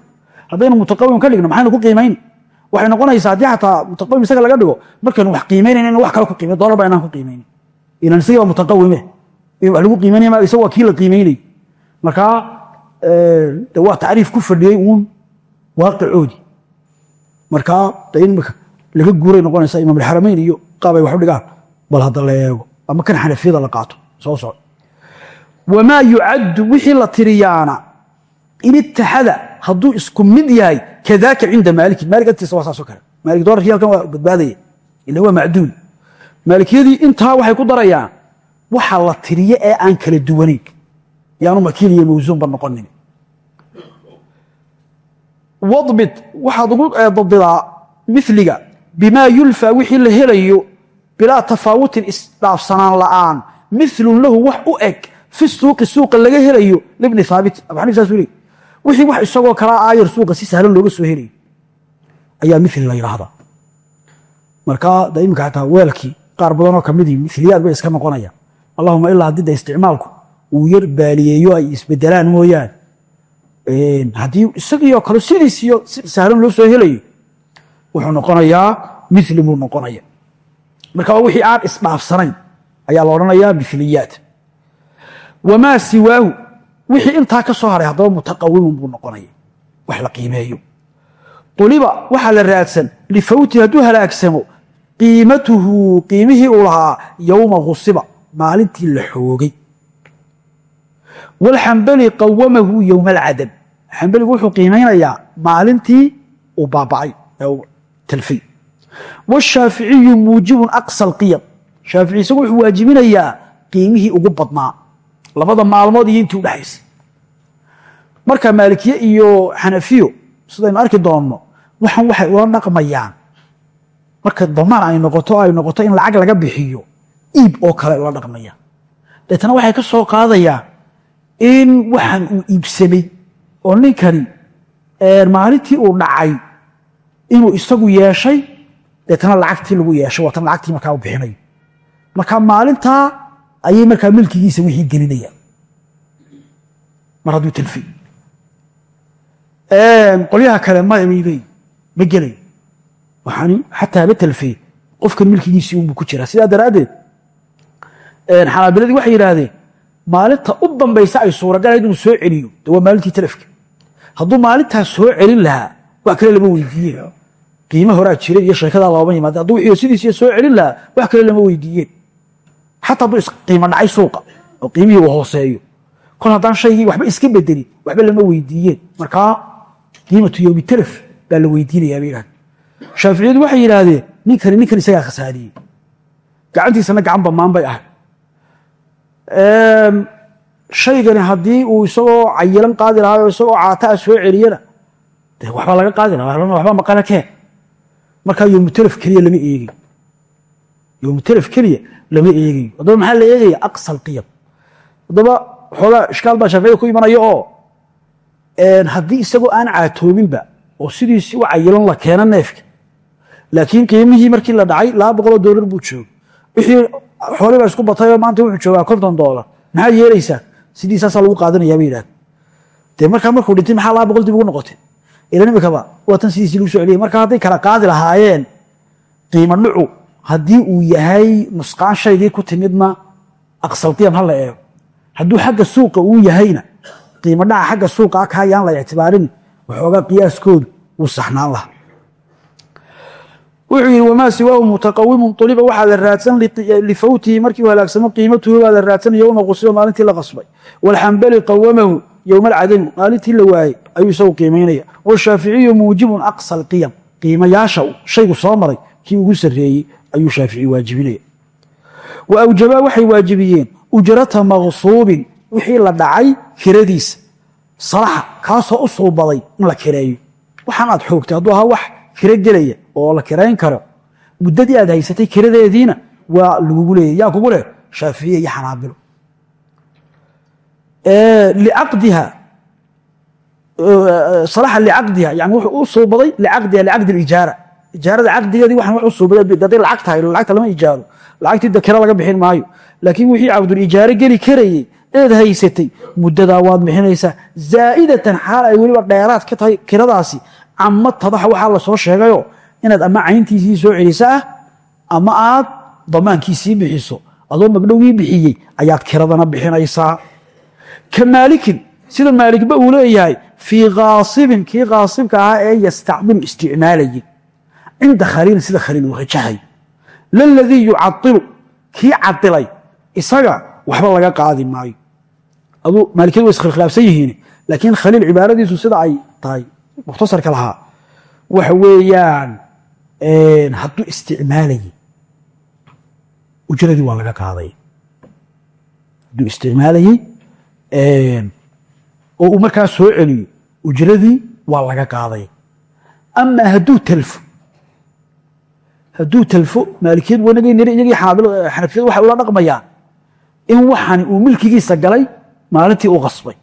Haddaynu mutaqawim ka dhigno maxaynu ku qiimayni waxay noqonaysaa haddii xataa mutaqawim isaga laga dhigo markaynu wax qiimaynayna in wax kale ku qiimay dolar ba ku qiimaynin ilan isagii baa mutaqawime in wax lagu qiimaynaya ma isaga waa kii la qiimaynay markaa de ku fadhiyey uun waaqicoodii markaa de in laga guuray noqonaysa imaamulxaramayn iyo qaab ay wax u dhigaan bal hadda la eego ama kan xanafiyada la qaato soo soco wamaa yucaddu wixii la tiriyaana in itaxada hadduu isku mid yahay kadaaka cinda maaliki maalik agtiisa waa saasoo kale. Maalik dolarkii halkan waa badbaadaya. Ila waa macduul. Maalikiyadii intaa waxay ku darayaan waxa la tiriye ee aan kala duwanayn. Yaanu makiil iyo mawsuunba noqonin. Wadbit waxaad ugu dabdidaa miliga bimaa yulfaa wixii la helayo bilaa tafaawutin isdhaafsanaan la'aan. Milun lahu wax u eg fi suuqi suuqa laga helayo libni haabit abu xanif saasuu leey wixii wax isagoo kalaa aayar suuqa si sahlan looga soo helayo ayaa mil la yidhaahdaa markaa da iminka xataa weelkii qaar badanoo kamidii miliyaad bay iska noqonayaan. Allahuma ilaa haddii da isticmaalku uu yar baaliyeeyo ay isbedelaan mooyaane. Haddii isagiioo kale sidiisiyo si sahlan loo soo helayo wuxuu noqonayaa mili buu noqonaya. Marka wixii aan isdhaafsanayn ayaa la odhanayaa miliyaad wamaa siwaahu wixii intaa ka soo haray haddaba mutaqawimun buu noqonaya wax la qiimeeyo. Uliba waxaa la raadsan lifawti hadduu halaagsamo qiimatuhu qiimihii uu lahaa yowma husiba maalintii la xoogay. Walxambali qawamahu yowma alcadam xambaligu wuxuu qiimaynayaa maalintii uu baabacay talfay. Washaaficiyu muujibun aqsa alqiyam shaafici isagu wuxuu waajibinayaa qiimihii ugu badnaa labada maalmood iyo intii udhexaysay marka maalikiye iyo xanafiyo sidaynu arki doonno waxan waxay ula dhaqmayaan marka damaan ay noqoto ay noqoto in lacag laga bixiyo iib oo kale ula dhaqmayaan deetana waxay ka soo qaadayaan in waxan uu iibsamay oo ninkani maalintii uu dhacay inuu isagu yeeshay deetana lacagtii lagu yeeshay waatan lacagtii markaa u bixinayo marka maalintaa ayay markaa milkigiisa wixii gelinayaan mar hadduu talfi qolyaha kale mmay ma gelayo waxaani xataa ba talfey qofkan milkigiisii unbuu ku jiraa. Sidaa daraaddeed xanaabiladii waxay yidhaahdeen maalinta u dambaysa ay suuragalayd inuu soo celiyo. Waa maalintii talafka hadduu maalintaas soo celin lahaa wax kale lama weydiiyeen. Qiimo horaa jira iyo sheekadaa looma yimaade hadduu wixii sidiisiiya soo celin lahaa wax kale lama weydiiyeen xataa hadduu isqiimo dhacay suuqa oo qiimihii uu hooseeyo. Kol haddaan shaygii waxba iska bedelin waxba lama weydiiyeen. Markaa qiimatu yowmi talaf baa la weydiinayaa bay yidhahdeen. Shaaficiyadu waxay yidhaahdeen ninkani ninkan isagaa khasaariyey. Gacantiisana gacan bamaan bay ahay shaygani haddii uu isagoo cayilan qaadi lahaa isagoo caataa soo celiyana de waxbaa laga qaadi laha waxba maqana keen. Markaa yowmutalaf keliya lama eegayo yowmutalaf keliya lama eegayo haddaba maxaa la eegaya? Aqsa alqiyam haddaba xoogaa ishkaal baa shaaficiyada ku imanaya oo haddii isagoo aan caatoobinba oo sidiisi u cayilan la keeno neefka laakiin qiimihii markii la dhacay laba boqoloo doolar buu joogo wixii xooli baa isku batayoo maanta wuxuu joogaa konton doolar maxaad yeelaysaa sidii lagu qaadanayaa bay yidhahda dee markaa markuu dhintay maxaa laba boqol dib ugu noqotay? Ilan imikaba waa sidiisii lagu soo celiyay. Marka hadday kala qaadi lahaayeen qiimo dhucu haddii uu yahay nusqaan shaygii ku timidna aqsalqiyam ha la eego. Hadduu xagga suuqa uu yahayna qiimo dhaca xagga suuqa akayaan la ictibaarin waxoogaa qiyaaskoodu wuu saxnaan laha wuxuu yidhi wamaa siwaahu mutaqawimun uliba waxaa la raadsan lifawtihi markii uu halaagsamo qiimatuhu baa la raadsan yowma qusiba maalintii la qasbay. Walxambali qawamahu yowma alcadami maalintii la waayey ayuu isagu qiimaynaya washaaficiyu muujibun aqsa alqiyam qiimayaasha shaygu soo maray kii ugu sarreeyey ayuu shaafici waajibinaya. Wa awjabaa waxay waajibiyeen ujrata maqsuubin wixii la dhacay kiradiisa salaxa kaasoo u suubaday in la kireeyo. Waxaan aad xoogtay hadduu ahaa wax kiro gelaya oo la kirayn karo muddadii aad haysatay kiradeediina waa lagugu leeyay yaa kugu leh shaaficiya iyo xanaabilo licaqdiha salaxa licaqdiha yani wuxuu u suubaday licaqdiha licaqdi alijaara ijaarada caqdigeedii waxaan wax u suubaday hadday lacag tahay lacagta lama ijaaro lacagtii de kiro laga bixin maayo. Laakiin wixii cabdulijaare geli karayey eed haysatay muddadaa waad bixinaysaa. Zaa'idatan xaal ay weliba dheeraad ka tahay kiradaasi. Cama tadaxa waxaa la soo sheegayo inaad ama cayntiisii soo celiso ah ama aad damaankiisii bixiso. Adoo magdhowgii bixiyey ayaad kiradana bixinaysaa. Ka sida maalikba uu leeyahay fii kaasibin kii kaasibka ahaa ee yastacdilu isticmaalayay cinda khaliilin sida khaliil uu rajahay laladii yucadilu kii cadilay isaga waxba laga qaadi maayo. Aduu maalikiyadu way iskhilaafsan yihiin laakiin khaliil cibaaradiisu sida ay tahay mukhtasarka lahaa. Waxa weeyaan hadduu isticmaalayay ujradii waa laga qaaday. Hadduu isticmaalayey oo uu markaa soo celiyo ujradii waa laga qaaday. Amaa hadduu talfo hadduu talfo maalikiyad wanagay niri iyagii xanafiyadu waxay ula dhaqmayaan in waxani uu milkigiisa galay maalintii uu qasbay.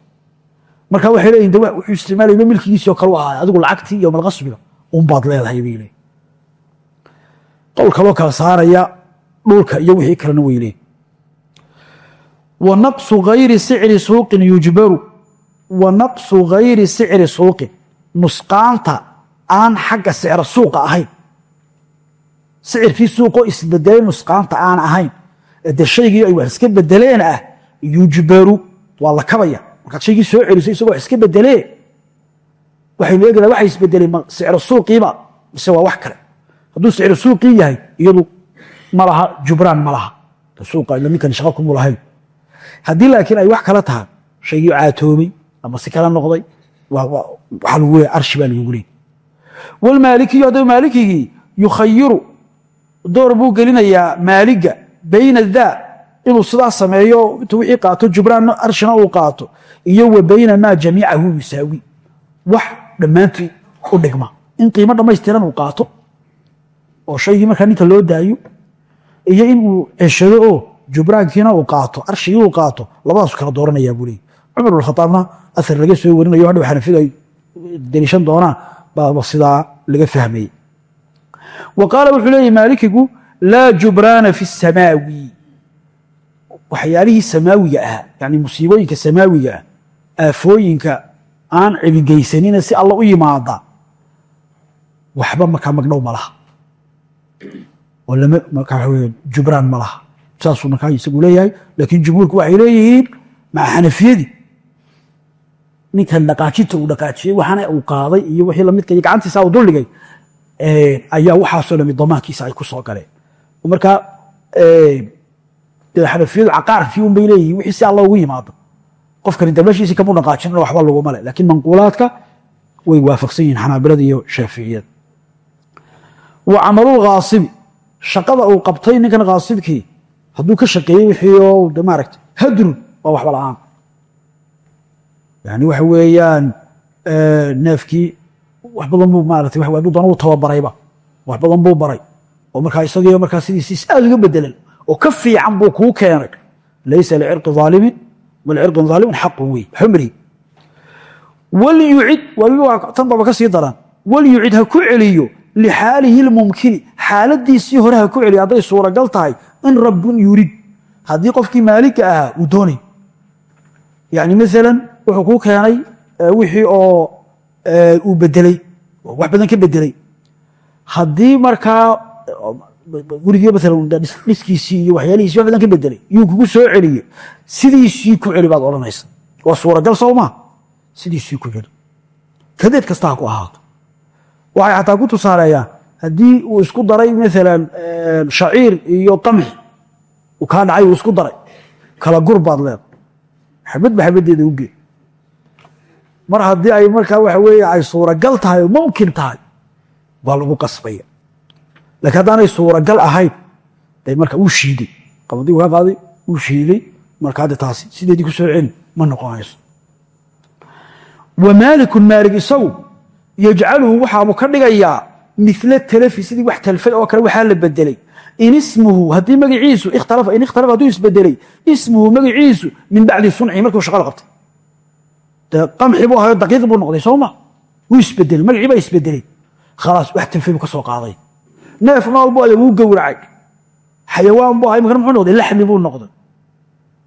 Marka waxay leeyihiin de wuxuu isticmaalayba milkigiisii oo kale u ahaay adigu lacagtii iyo malqasbiga unbaad leedahay bay leeyihiin qowl kaloo kala saaraya dhulka iyo wixii kalena way leeyihiin wa naqsu gayri sicri suuqin yujbaru. Wa naqsu gayri sicri suuqin. Nusqaanta aan xagga sicra suuqa ahayn sicirkii suuqoo isbedelay nusqaanta aan ahayn. De shaygii ay wax iska bedeleen ah yujbaru waa la kabaya. Markaad shaygii soo celiso isagoo wax iska bedelee waxaynu eegana waxa isbedelay sicro suuqiiba mise waa wax kale. Hadduu sicro suuqii yahay iyadu ma laha jubraan ma laha. Suuqa ila ninkan shaqa kumu lahayn haddii laakiin ay wax kala tahay shaygii caatoomay ama si kala noqday waxaa lagu leeya arshi baa lagugu leeyay wlmaalikiyu haddaba maalikigii yukhayiru door buu gelinayaa maaliga bayna daa inuu sidaa sameeyo intuu wixii qaato jubraan arshina uu qaato iyo wa bayna maa jamiicahu yusaawi. Wax dhammaantii u dhigma. In qiimo dhammaystiran uu qaato oo shaygii markaa ninka loo daayo iyo inuu ceshado oo jubraankiina uu qaato arshigii uu qaato labadaasu kala dooranayaa buu leey cumar bnkhaaabna aar laga soo warinayo hadhow xanafiga deliishan doonaan baaba sidaa laga fahmayey wa qaala wuxuu leeyahy maalikigu laa jubraana fi samaawi. Waxyaalihii samaawiga ahaa yani musiibooyinka samaawiga ah aafooyinka aan cibigeysanina si alla u yimaada waxba markaa magdhow ma laha. Oo jubraan ma laha. Saasuu markaa isagu leeyahay laakiin jumhuurku waxay leeyihiin maca xanafiyadii ninkan dhaqaajinta uu dhaqaajiyey waxaana uu qaaday iyo wixii lamidka iyo duldhigay ayaa waxaasoo dhami damaankiisa ay ku soo galeen. Markaa xanafiyadu caqaarkii un bay leeyihiin wixii si alla ugu yimaado qofkani dablashiisii kamu dhaqaajin waxba laguma le lakiin manquulaadka way waafaqsan yihiin xanaabilada iyo shaaficiyada wa camalulkhaasibi shaqada uu qabtay ninkan khaasibkii hadduu ka shaqeeyey wixii oo maaragta hadrun waa waxba la'aan. Yani waxa weeyaan neefkii wax badan buu maarata hadduu doona u tababarayba wax badan buu baray. Oo markaa isagio markaa sidiisiis aad uga bedelan oo ka fiican buu kuu keenay laysa licirqi aalimin walcirqin aalimin xaqun wey xumri walyucid tan baba ka sii daran walyucid ha ku celiyo lixaalihi lmumkini xaaladiisii hore ha ku celiyo hadday suuragal tahay in rabbun yurid. Haddii qofkii maaliga ahaa uu doonayo. Yani maalan wuxuu kuu keenay wixii oo uu bedeley wax badan ka bedelay haddii markaa gurigii maalan dhiskiisii iyo waxyaalihiisi wax badan ka bedelay yuu kugu soo celiye sidiisii ku celi baad odhanaysa. Waa suuragal sowmaa sidiisii ku celi. Kadeed kasta ha ku ahaato. Waxay xataa ku tusaaleeyaan haddii uu isku daray maalan shaciir iyo tamxi uu kaa dhacay uu isku daray kala gur baad leeda xabadba xabaddeeda u gee mar haddii ay markaa waxa weeye ay suuragal tahay oo mumkin tahay waa lagu qasbaya. Lakiin haddaanay suuragal ahayn de marka uu shiiday qabadii kaa qaaday uu shiiday marka hadda taasi sideedii ku soo celi ma noqonayso. Wa maalikun maalig isagu yajcaluhu waxaabuu ka dhigayaa mila talafi sidii wax talfay oo kale waxaa la bedelay in ismuhu haddii magaciisu ikhtalafa in ikhtalafa hadduu isbedelay ismuhu magaciisu min bacdi sunci markuu shaqada qabtay dee qamxi buu ahayo daqiiq buu noqday sooma wuu isbedelay magacii baa isbedelay. Khalaas wax talfay buu ka soo qaaday. Neef nool buu ayo wuu gowracay xayawaan buu ahay makana muxuu noqday? Laxmi buu noqday.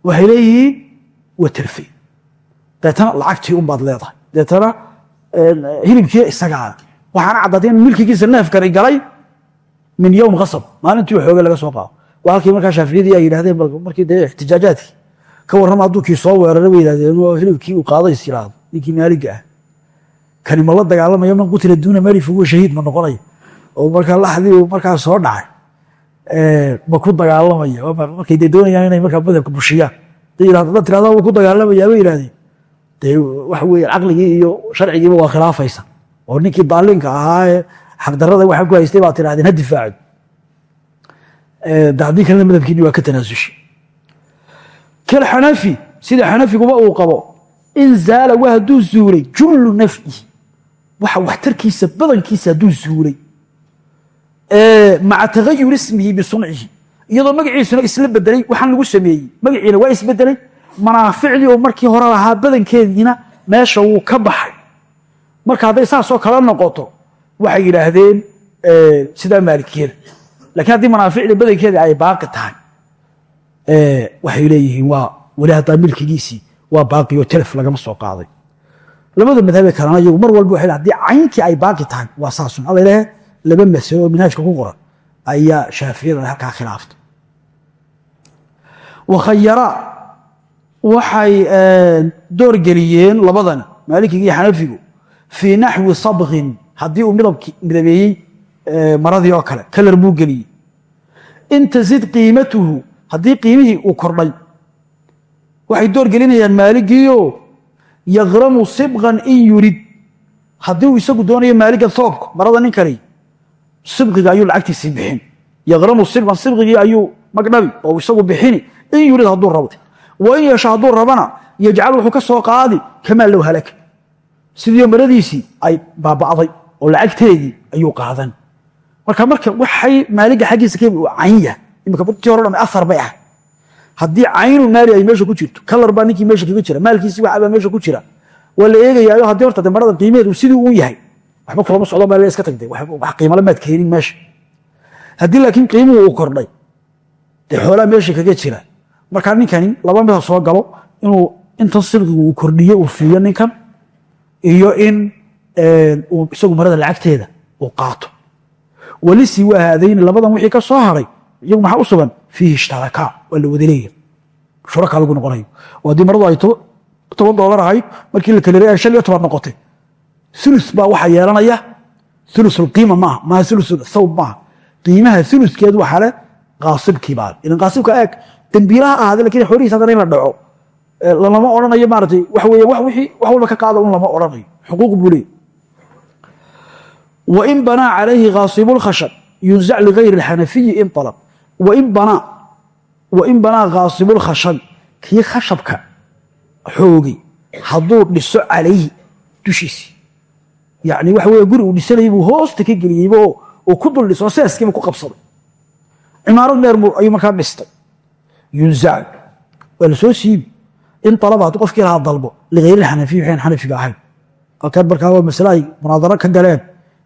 Waxay leeyihiin waa talfay deetana lacagtii unbaad leedahay. Deetana hilibkii isagaa waxaana caddaatay in milkigiisa neefkani galay min yowm kasab maalintii xooge laga soo qaado waa halkii markaa shaaficiyadii ay ka warrama hadduu soo weeraray bay yidhahdeen hilibkii uu qaaday is ninkii maaliga ah. Kani ma la dagaalamayo man qutila duuna mali fahuwa shahiid ma noqonaya. Oo markaa laxdii uu markaa soo dhacay ma ku dagaalamaya. Markay dee doonayaan inay markaa madhabka bushiyaan. Dad tirahda wuu ku dagaalamayaa bay yidhahdeen dee waxa weeye caqligii iyo sharcigiiba waa khilaafaysa oo ninkii daalinka ahaa ee xaqdarada waxaa ku haystay baa tirahdeen ha difaaco haddii kalena madhabkiini waa ka tanaasushay kalxanafi sida xanafiguba uu qabo in zaala waa hadduu zuulay jullu nafcihi waxa waxtarkiisa badankiisa hadduu zuulay maca tagayur ismihi bisuncihi iyadoo magaciisuna isla bedelay waxaan lagu sameeyey magaciina waa isbedelay manaaficdii oo markii hore lahaa badankeediina meesha wuu ka baxay marka hadday saasoo kala noqoto waxay yidhaahdeen sidaa maalikiyada lakiin haddii manaaficda badankeedii ay baaqi tahay waxay leeyihiin waa weli milkigiisii waa baaqi oo telef lagama soo qaaday. Labada madhabe kalena iyagu mar walba waxay haddii caynkii ay baaqi tahay waa saasun alla ilahe laba masalo oo minhaajka ku qoran ayaa shaaficiyada halkaa khilaaftay wakhayara waxay doorgeliyeen labadana maalikigi iyo xanafigu fii naxwi sabkin haddii uu midabeeyey maradii oo kale kalar buu geliyey. In tazid qiimatuhu haddii qiimihii uu kordhay waxay door gelinayaan maaligiio yakramu sibqan in yurid. Haddii uu isagu doonayo maaliga thoobka marada ninkani sibqiga ayuu lacagtiisii bixin. Yaqramu sibqan sibqigii ayuu magdhabi oo isagu bixini in yurid hadduu rabo. Wa in yeesho hadduu rabana yajcal wuxuu ka soo qaadi kamaa low halaka sidii maradiisii ay baaba'day oo lacagteedii ayuu qaadan. Marka marka waxay maaliga xaggiisa ka cayn yahay imika tii hore dhame ahar bay ahay haddii caynu maali ay meesha ku jirto kalar baa ninkii meesha kaga jira maalkiisi waxbaa meesha ku jira. Waa la eegayaayo horta de marada qiimaheedu sidii uu yahay. Waxba kulama socdo meel iska tagday wax qiimale maad keenin meesha. Haddii laakiin qiimuhu uu kordhay dee xoolaa meesha kaga jira. Markaa ninkani laba mida soo galo inuu intan sirqigu uu kordhiye uu siiyo ninkan iyo in isagu marada lacagteeda uu qaato. Walisi waa haadayni labadan wixii ka soo haray iyagu maxaa u sugan? Fiihi ishtaraka waa la wada leeya shuraka lagu noqonayo. Oo haddii maradu ay toban doolar ahayd markii la kala reeya shan iyo toban noqotay. Ulu baa waxaa yeelanaya. Uluqiima maaha maaha uluthawb maaha. Qiimaha uluskeed waxaa le qaasibkii baa ilan qaasibka eeg dambiilaha ahaade laakiin xoolihiis haddana in la dhaco lama odhanayo maaratay waxa weya wax walba ka qaada un lama odhanayo. Xuquuq buu leey wain banaa calayhi kaasibu lkhashab yunzac ligayri اlxanafiyi in alab wain banaa kaasibulkhashabi kii khashabka xoogay hadduu dhiso calayhi dushiisi. Yani waxa wey guri uu dhisanayay buu hoosta ka geliyeyba oo ku dul dhiso seeskiiba ku qabsaday. Cimaarad dheer ayuu markaa dhistay. Yunzac waa soo siibi in alaba hadduu qofkii lahaa dalbo ligayri xanafiyi waxaan xanafiga ahayn. Halkaan markaa waa masle ay munaadaro ka galeen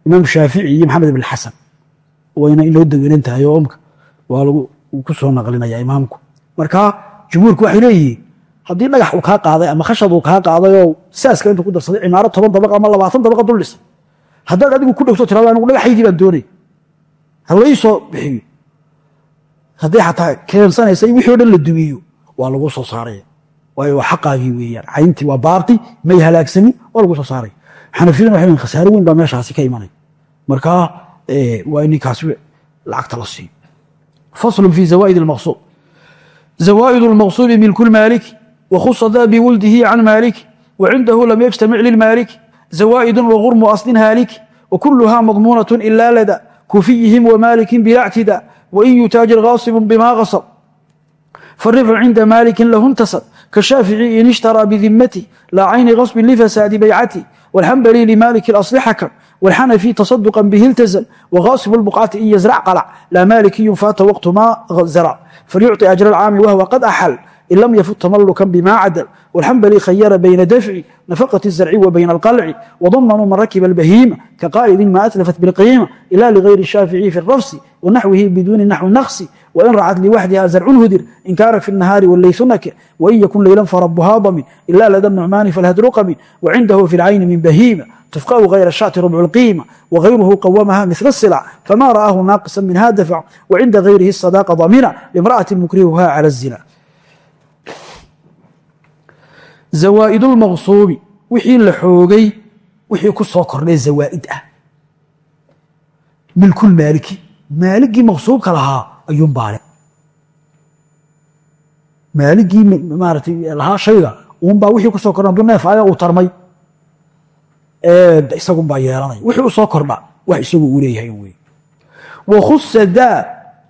imaam shaafici iyo maxamed ibn xasan. Wayna inoo daweynan oo omka waa lagu ku soo naqlinaya imaamku. Marka jumhuurku waxay leeyihiin haddii dhagax uu kaa qaaday ama khashab uu kaa qaaday oo saaska intuu ku darsaday cimaaro toban dabaq ama labaatan dabaqa dul haddaad adigu ku dhegto tirado anigu dhagaxaydii baan doonay halai soo bixiyo. Haddii xataa keensanaysa in wixii o dhan la dumiyo waa lagu soo saaraya. Waayo waa xaqaagii weeyaan. Cayntii waa baarti may halaagsamin waa lagu soo saaraya xanafiyaduna waxay leeyihiin khasaare weyn baa meeshaasi ka imanaya. Marka waa in ninkaasi lacagta la siiyo faslu fi zawaaid اlmaqsuud zawaaid اlmaqsuudi milku lmaaliki wakhusa da biwuldihi can maaliki wacindahu lam yajtamic lilmaaliki zawaa'idu wagurmu aslin haaliki wakuluha madmuunaة ila lada kufiyihim wmaalikin bila اctida wain yutaajir gaasibu bima gasb farifcu cinda maalikin lahu اntasab kashaafici in ishtaraa bidimati laa cayni gasbin lifasaadi baycati wاlxambali limaliki اlasli xakam wاlxanafi taصaduqa bihi اltazam wagaasib اlbuqcati in yazrac qalac laa maalikiyu faata waqtu ma zarc falyucطi ajra اlcaami wahwa qad axal in lam yafut tamalukan bima cadal wاlxambali khayara bayna dafci nafaqati الzarci wa bayna اlqalci wadamanuu man rakiba اlbahiima kaqaalidin ma atlafat biاlqiima ila ligayri الshaafici fi الrafsi wanaxwihi biduni naxwi naqsi wain racat liwaxdiha zarcun hudir in kaana fi الnahaari wاleysu nakir wain yakun leylan farabuhaa damin ila lada nucmaani falhadru qamin wacindahu fi اlcayni min bahiima تفقه غير الشhاة ربع القيمة وغيره قومها مثل الصلع فما رآه ناقصا منها دفع وعند غيره الصداق ضامنة لامرأة مكرهها على الزنا zawaaid اlmaqsuubi wixii la xoogay wixii ku soo kordhay zawaaid ah milkulmaaliki maaligii maqsuubka lahaa ayuun baale maaligii maarata lahaa shayga uunbaa wixii ku soo kordha aduu neef aya uu tarmay. Isagun baa yeelanaya wixii u kordha wax isagu uu leeyahay wey wakhusa daa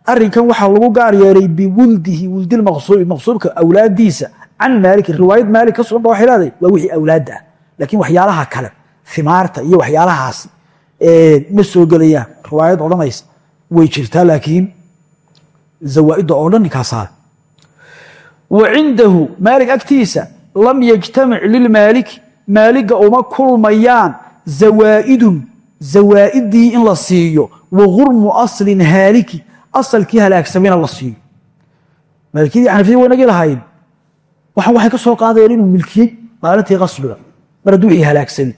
arrinkan waxaa lagu gaar yeelay biwuldihi wuldilmaqsuubi maqsuubka awlaadiisa can maalikin riwaayad maalik ka sugan ba waxay leedahay waa wixii awlaadda ah. Laakiin waxyaalaha kale fimaarta iyo waxyaalahaasi ma soo gelayaan. Riwaayad odhanaysa way jirtaa laakiin zawaaidda oo dhan ninkaasaa wa cindahu maalik agtiisa lam yajtamic lilmaaliki maaliga uma kulmayaan zawaa'idun zawaa'iddii in la siiyo wa gurmu aslin haaliki asalkii halaagsamina la siiyo. Maalikiyadii xanafiyada waynagii lahayn waxan waxay ka soo qaadayeen inuu milkiyey maalintii qasbiga mar hadduu wixii halaagsamay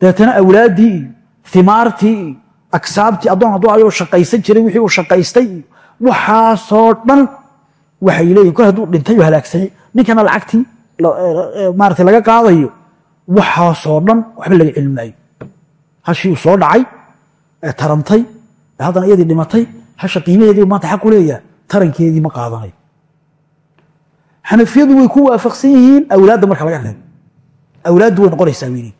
dabeetana awlaaddii iyo himaartii iyo agsaabtii addoon waxaasoo dhan waxay leeyihiin kol hadduu dhintay oo halaagsamay ninkana lacagtii maarata laga qaadayo. Waxaasoo dhan waxba laga celin maayo hashii uu soo dhacay ee tarantay ee haddana iyadii dhimatay hasha qiimaheedii maanta xaq u leeyaha tarankeedii ma qaadanayo xanafiyadu way ku waafaqsan yihiin awlaadda marka laga reebo awlaaddu way noqonaysaa weyne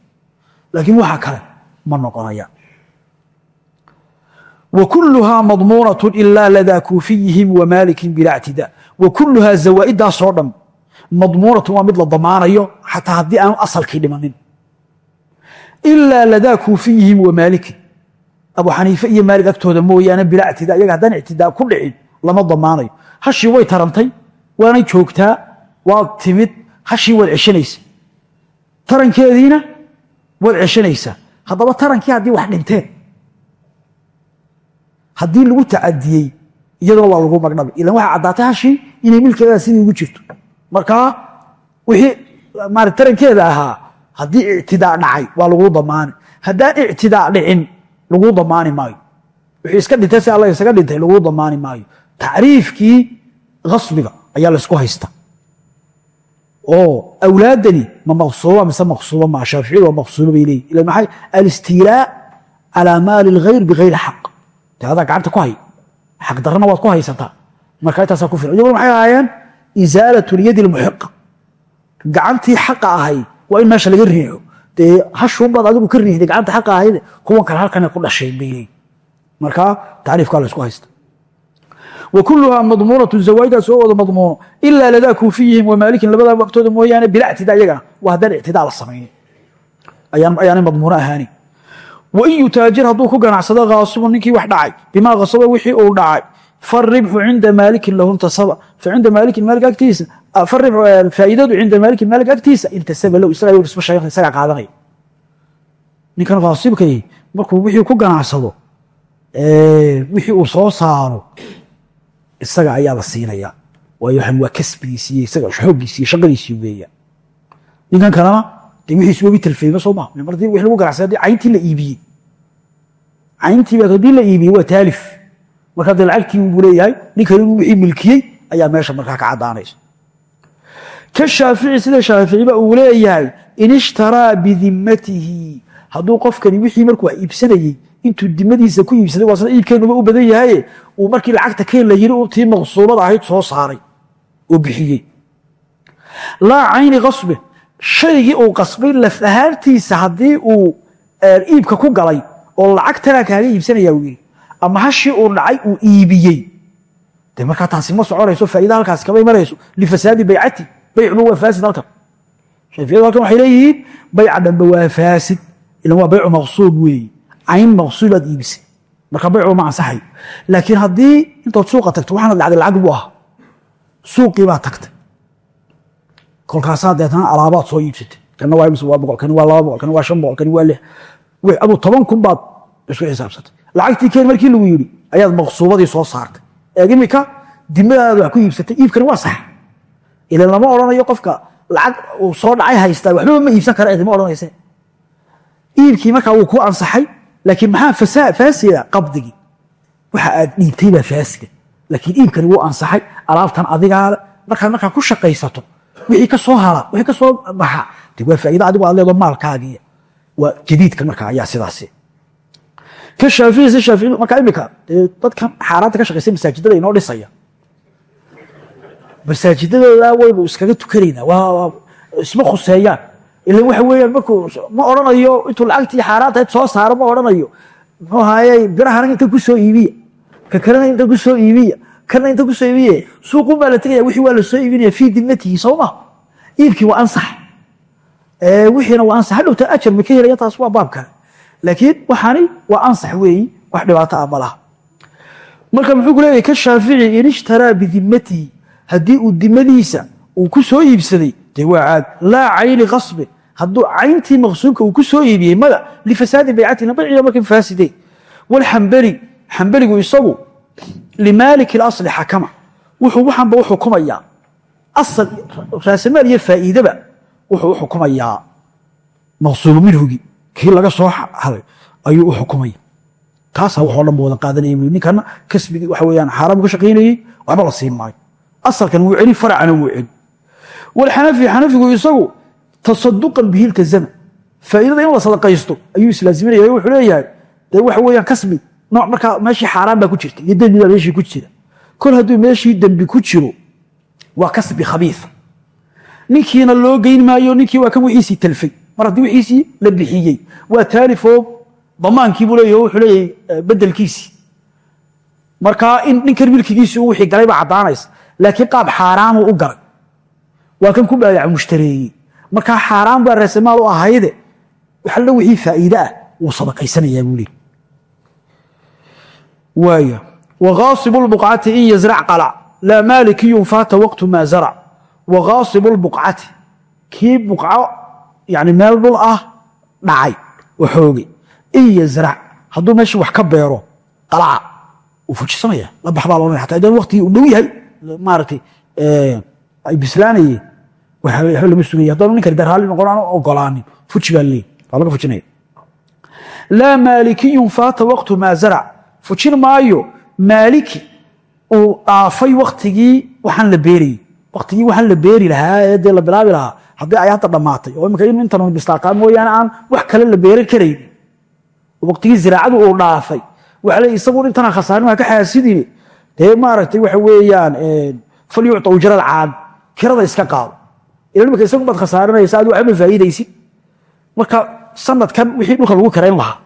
laakiin waxa kale ma noqonayaan wa kulluhaa madmuunatu ilaa ladaa kuufiyihim wa maalikin bilaa ctidaa wa kulluhaa zawaa'idaasoo dhan madmuunatu waa mid la damaanayo xataa haddii aanu asalkii dhimanin. Ilaa ladaa kuufiyihim wa maalikin abu xaniife iyo maalig agtooda mooyaane bilaa ictidaa iyaga haddaan ictidaa ku dhicin lama damaanayo. Hashii way tarantay waanay joogtaa waad timid hashii waad ceshanaysa. Tarankeediina waad ceshanaysaa haddaba tarankii haddii wax dhinteen haddii lagu tacadiyey iyaduna waa lagu magdhabi. Ilan waxaa caddaatay hashii inay milkeedaa sidii ugu jirto. Markaa wixii tarankeeda ahaa haddii ictidaa dhacay waa laguu damaani. Haddaan ictidaa dhicin laguu damaani maayo. Wixii iska dhintay si alla isaga dhintay laguu damaani maayo. Tacriifkii asbiga ayaa laysku haysta. Oo awlaadani ma maqsuuba mise maqsuuba maa shaaficiyadu waa maqsuuba bay leeyihiin ila maxay? Alistilaa calaa maali lghayr bigayri xaq de adaa gacanta ku hay. Xaq darrana waad ku haysataa marka intaasaa ku filan. Iyaguna maxay ahaayeen? Isaalat lyadi lmuxiqa gacantii xaqa ahayd waa in meesha laga riixo. Dee hashuunbaad adigu ka riixday gacanta xaqa ahayd kuwan kale halkana ku dhashay bay markaa tacriifkaa la isku haysta wa kulluhaa madmuunatu zawaa'idaas oo wada madmuuno. Ilaa ladaa kuufiyihim wa maalikin labadaa waqtooda mooyaane bila ictidaa iyagana waa haddaan ictidaa la samaynin ayaanay wain yutaajir hadduu ku ganacsado kaasibun ninkii wax dhacay. Bimaa kasaba wixii uu dhacay. Faribxu cinda maalikin lahu intasaba cinda maalikin maalik agtiisa faa'iidadu cinda maalikin maalik agtiisa intasaba lahu. Isaga isma sheegta isagaa qaadanaya ninkan kaasibkay markuu wixii ku ganacsado wixii uu soo saaro isaga ayaa la siinaya. Waayo waxan waa kasbigiisiiy isaga xooggiisiiy shaqadiisii weeya ninkan wixiis wabi talfeema soo maa mardii wix lagu ganacsada haddii cayntii la iibiyey cayntii baa haddii la iibiyey waa taalif. Markaa dee lacagtii buu leeyahay ninkan inuu wixii milkiyey ayaa meesha markaa ka caddaanaysa. Ka shaafici sida shaaficiba uu leeyahay in ishtaraa bidimmatihi. Hadduu qofkani wixii markuu iibsanayey intuu dimadiisa ku iibsaday waa sida iibkeenuba u badan yahaye uu markii lacagta keen la yiri tii maqsuubada ahayd soo saaray oo bixiyey. Laa cayni qasbe shaygii uu qasbay laf ahaantiisa haddii uu iibka ku galay oo lacagtanaa kaaga iibsanaya uu yidhi ama hashii uu dhacay uu iibiyey. De markaa taasi ma soconayso faaida halkaasi kama imanayso lifasaadi baycati baycnu waa faasid halkan. Shafiyadu halkan waxay leeyihiin bayca dhanbe waa faasid ilan waa baycu maqsuub weeye cayn maqsuubaad iibisay marka baycu ma ansaxayo laakiin haddii intood suuqa tagto waxaana dhacday lacag buu ahaa. Suuqii baa tagtay kolkaasaa deetana alaabaad soo iibsatay. Kana waa imse waa boqol kani waa laba boqol kani waa shan boqol kani waa lix. Aduu toban kun baad isku xisaabsatay. Lacagtii keen markii lagu yidhi ayaad maqsuubadii soo saartay. Eeg imika dimadaada wax ku iibsatay iibkani waa sax. Ilan lama odhanayo qofka lacag uu soo dhacay haystaa waxbaba ma iibsan kara ma odhanayse iibkii markaa wuu ku ansaxay laakiin maxaa faasida qabdigii? Waxa aad dhiibtay baa faasida laakiin iibkani wuu ansaxay alaabtan adigaale markaad markaa ku shaqaysato wixii ka soo hala wixii ka soo baxa. De waa faa'iida adigu aad leedo maalkaagii. Waa jadiidka markaa ayaa sidaasi. Ka shaafici si shaafici markaa imika dee dadkan xaaraanta ka shaqaysa masaajidada inoo dhisaya. Masaajidadooda waynu iskaga tukanaynaa waa isma khuseeyaan. Ilan waxa weeyaan markuu ma odhanayo intuu lacagtii xaaraantahayd soo saaro ma odhanayo. Muxuu ahaaye birahana inta ku soo iibiya. Ka kalena inta ku soo iibiya kana inta ku soo iibiye suuqun baa la tegaya wixii waa la soo iibinaya fii dimatihi soo ma iibkii waa ansax. Wixiina waa ansax. Hadhowta ajar ma ka helaya taas waa baab kale laakiin waxaani waa ansax weeyi wax dhibaato ah ma laha. Marka muxuu ku leeyahay ka shaafici in ishtaraa bidimatihi haddii uu dimadiisa uu ku soo iibsaday dee waa caadi laa cayni qasbin hadduu cayntii maqsuubka uu ku soo iibiyey mada lifasaadi baycatina bayciga markay faasideen walxambali xambaligu isagu limaalik اlasli xakama wuxuu waxanba u xukumayaa asal raasamaal iyo faa'iidaba wuxuu u xukumayaa maqsuubu minhugi kii laga soo haday ayuu u xukumaya taasaa waxoo dhan ba wada qaadanaya bu ninkana kasbigii waxa weyaan xaaraam ka shaqaynayey waxba la siin maayo asalkan wuu celi faracana wuu celi walxanafi xanafigu isagu tasaduqan bihi iltazama faa'iidada in la sadaqaysto ayuu islaaziminaya wuxuu leeyahay dee waxa nooc markaa meeshii xaaraan baa ku jirta iyo dembi baa meeshii ku jira. Kol hadduu meeshii dembi ku jiro waa kasbi khabiisa ninkiina loo geyn maayo ninkii waa kan wixiisii talfay. Mar haddii wixiisii la bixiyey waa taalifoo damaankiibuu leeyahy wuxuu leeyahy eh, bedelkiisii markaa in ninkan milkigiisii u wixii galay caddaanaysa laakiin qaab xaaraamuu u galay. Waa kan ku baayac mushtareeyey. Markaa xaaraan baa raasamaal u ahayde waxalla wixii faa'iide ah wuu sadaqaysanayaa buu leey waaya wakaasibu lbuqcati in yazrac qalac laa maalikiyun faata waqtu maa zarac wakaasibu lbuqcati kii buqco yani meel dhul ah dhacay. Waxoogay in yazrac hadduu meeshii wax ka beero qalaca wuu fujisanaya la bax baa loodhanaya hataa idan waqtigii uu dhow yahay maaragtay ay bislaanayeen waxba lama sugaya haddanu ninkani de raalli noqon aan ogolaanin fuji baa leey waa laga fujin maayo maaliki uu dhaafay waktigii waxaan la beerayey waktigii waxaan la beeri lahaa ee la bilaabi lahaa. Haddii ay hadda dhammaatay oo imika in intan bislaataa mooyaane aan wax kale la beeran karaynin waqtigii ziraacadu uu dhaafay. Waxa le isagu intana khasaarin ka xaasidine dee maaragtay waxa weeyaan falyucta ujrada caan kirada iska qaado. Ila imika isagu baad khasaarinaysa adi waxba faa'iidaysid. Marka sanadkan wixii dhulka lagu karayn lahaa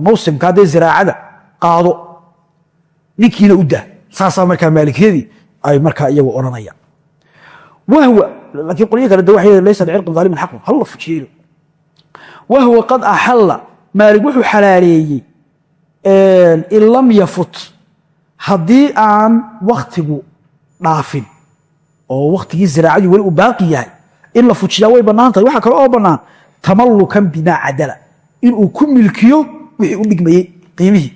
mawsimka dee ziraacada qaado. Ninkiina u dah saasaa markaa maalikiyadii ay markaa iyagu odhanayaan wahwa laakiin qolyo kale de laysa licirqin zaalimin xaqun. Halla fujiyeelo wahwa qad axalla maalig wuxuu xalaaleeyey in lam yafut. Haddii aan waktigu dhaafin oo waktigii ziraacadii weli uu baaqi yahay in la fujiyaa way bannaan tahay. Waxaa kale oo bannaan tamallukan bimaa cadala inuu ku milkiyo wixii u dhigmayey qiimihii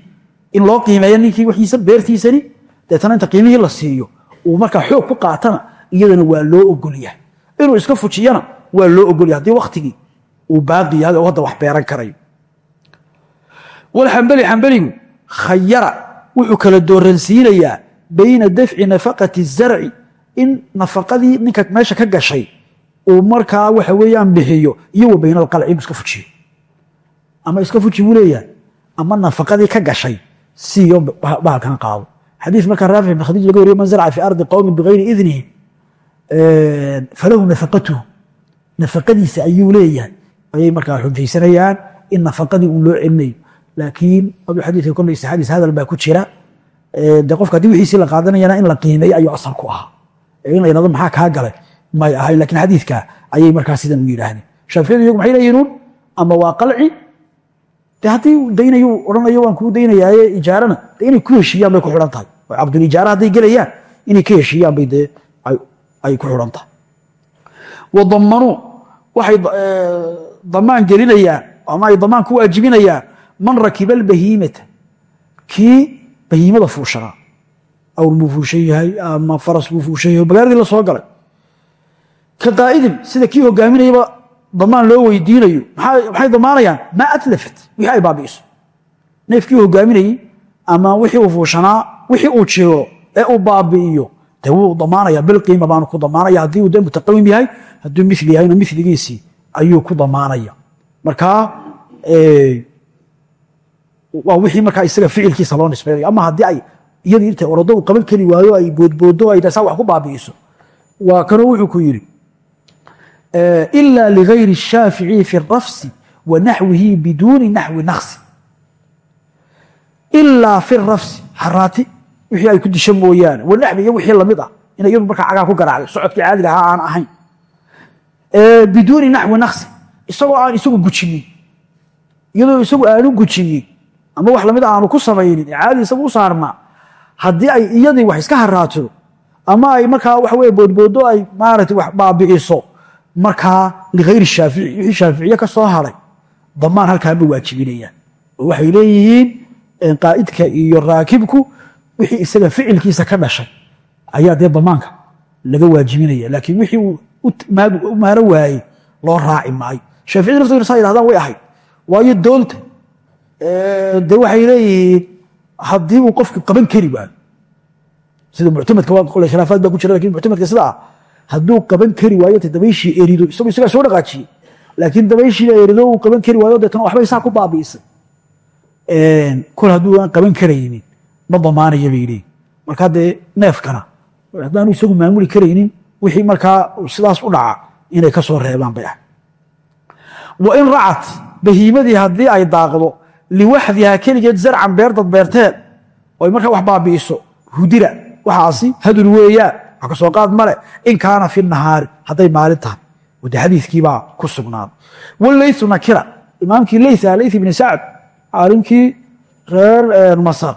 in loo qiimeeyo ninkii wiisa beertiisani deetana inta qiimihii la siiyo uu markaa xoog ku qaatana iyadana waa loo ogolyahay. Inuu iska fujiyana waa loo ogolyahay. Haddii waktigii uu baaqi yahay oo hadda wax beeran karayo. Walxambali xambaligu khayara wuxuu kala dooransiinayaa bayna dafci nafaqati zarci in nafaqadii ninka meesha ka gashay uu markaa waxa weeyaan bixiyo iyo wa bayna alqalci inuu iska fujiyo. Ama iska fuji leeyahay ama nafaqadii ka gashay siiyo bahalkan qaado. Xadiis markaa raafic ibn khadiij laga wariyo man zarca fi ardi qowmin bigayri idnihi falahu nafaqatuhu nafaqadiisa ayuu leeyahay. Ayay markaa xujaysanayaan in nafaqadii uu loo celinayo. Laakiin adu xadiidka kolley saxadiis hadal baa ku jira. De qofka haddii wixiisii la qaadanayana in la qiimeeyo ayuu asal ku ahaa. In la yidhahdo maxaa kaa galay? May ahayn laakiin xadiidka ayay markaa sidan u yidhaahdeen. Shaaficiyadu iyagu maxay leeyihiin? Ama waa qalci de haddii daynayu odhanayo waan kuu daynayaaye ijaarana de ku heshiiyaan bay ku xidhan tahay. Oo cabdulijaara hadday gelayaan inay ka heshiiyaan bay dee ay ku xidhan tahay. Wadamanuu waxay damaan gelinayaan ama ay damaan ku waajibinayaan man rakiba albahiimata kii bahiimada fuushanaa. Awr buu fuushan yahay ama faras buu fuushan la soo galay. Ka qaa'idin sida kii hogaaminayaba damaan loo weydiinayo. Maxay damaanayaan? Maa atlafat wixii ay neefkii hogaaminayey ama wixii uu fuushanaa wixii uu jiro ee uu baabi'iyo dee wuu damaanaya bilqiima baanu ku damaanaya haddii uu de mutaqawim yahay hadduu mili yahayna miligiisii ayuu ku damaanaya markaa waa wixii markaa isaga ficilkiisa loo nisbaynayo ama haddii ay iyadii intay orado u qaban kari waayo ay boodboodo ay saa wax ku baabi'iso. Waa kanoo wuxuu ku yidhi ila ligayri الshaafici fi الrafsi wa naxwihi biduuni naxwi naqsi ilaa fi rafsi haraati wixii ay ku disho mooyaane wa naxwi iyo wixii lamid ah inay iyadu markaa cagaa ku garaacday socodkii caadiga ahaa aan ahayn biduuni naxwi naqsi isagoo aan isagu gujinin iyadoo isagu aanu gujinin ama wax lamid a aanu ku samaynin ee caadi isagu u saarnaa haddii ay iyadii wax iska haraato ama ay markaa waxa weye boodboodo ay maaragtay wax baabi'iso markaa ligayri shaafici wixii shaaficiye ka soo haray damaan halkaa ma waajibinayaan. Oo waxay leeyihiin qaa'idka iyo raakibku wixii isaga ficilkiisa ka dhashay ayaa dee damaanka laga waajibinaya. Laakiin wixii uu u maaro waayey loo raaci maayo. Shaaficiyada laftooda saa yidhahdaan way ahayd. Waayo doonta de waxay leeyihiin haddii uu qofku qaban kari waayo sida muctamadka waa qole khilaafaad baa ku jira laakiin muctamadka sida ah hadduu qaban kari waayo te dabayshii erido isagu isagaa soo dhaqaajiyey laakiin dabayshiina erido uu qaban kari waayo deetana waxbay saa ku baabi'isay. Kol hadduu aan qaban karaynin ma damaanaya bay leeyihiin markaa neefkana haddaanu isagu maamuli karaynin wixii markaa sidaas u dhaca inay ka soo reebaan bay ah. Wa in racat bahiimadii haddii ay daaqdo liwaxdihaa keligeed zarcan beer dad beerteen oy markaa wax baabi'iso hudira waxaasi hadur weeyaan wax ka soo qaad male. In kaana fi nahaari hadday maalin tahay. Wade xadiikiibaa ku sugnaaday wleytu nakira. Imaamkii ah leyth ibni sacd caalimkii reer masar.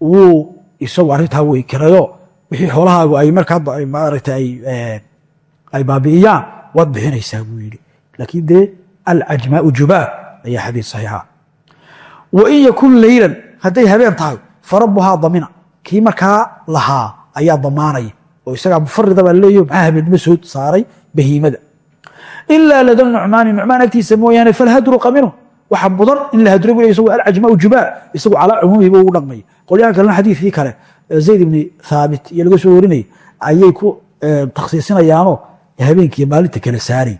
Wuu isagu arrintaa weykirayo wixii xoolahaagu ay markaa maarata ay baabi'iyaan waad bixinaysaa buu yidhi. Laakiin dee alcajmaau jubaa ayaa xadiis saxiixa. Wain yakun leylan hadday habeen tahay farabuhaa damina. Kii markaa lahaa ayaa damaanaya oo isagaa mufarida baa leeyo maxaa habeenimo soo saaray bahiimada. Ilaa lada nucmaani nucmaan agtiisa mooyaane falhadru qaminu. Waxa mudan in la hadro bu isagu alcajmaau jubaa isagu calaa cumuumihiba ugu dhaqmaya qolyahan kalena xadiidkii kale zayd ibni thaabit iyo laga soo warinaya ayay ku takhsiisinayaanoo habeenkiiyo maalinta kala saaray.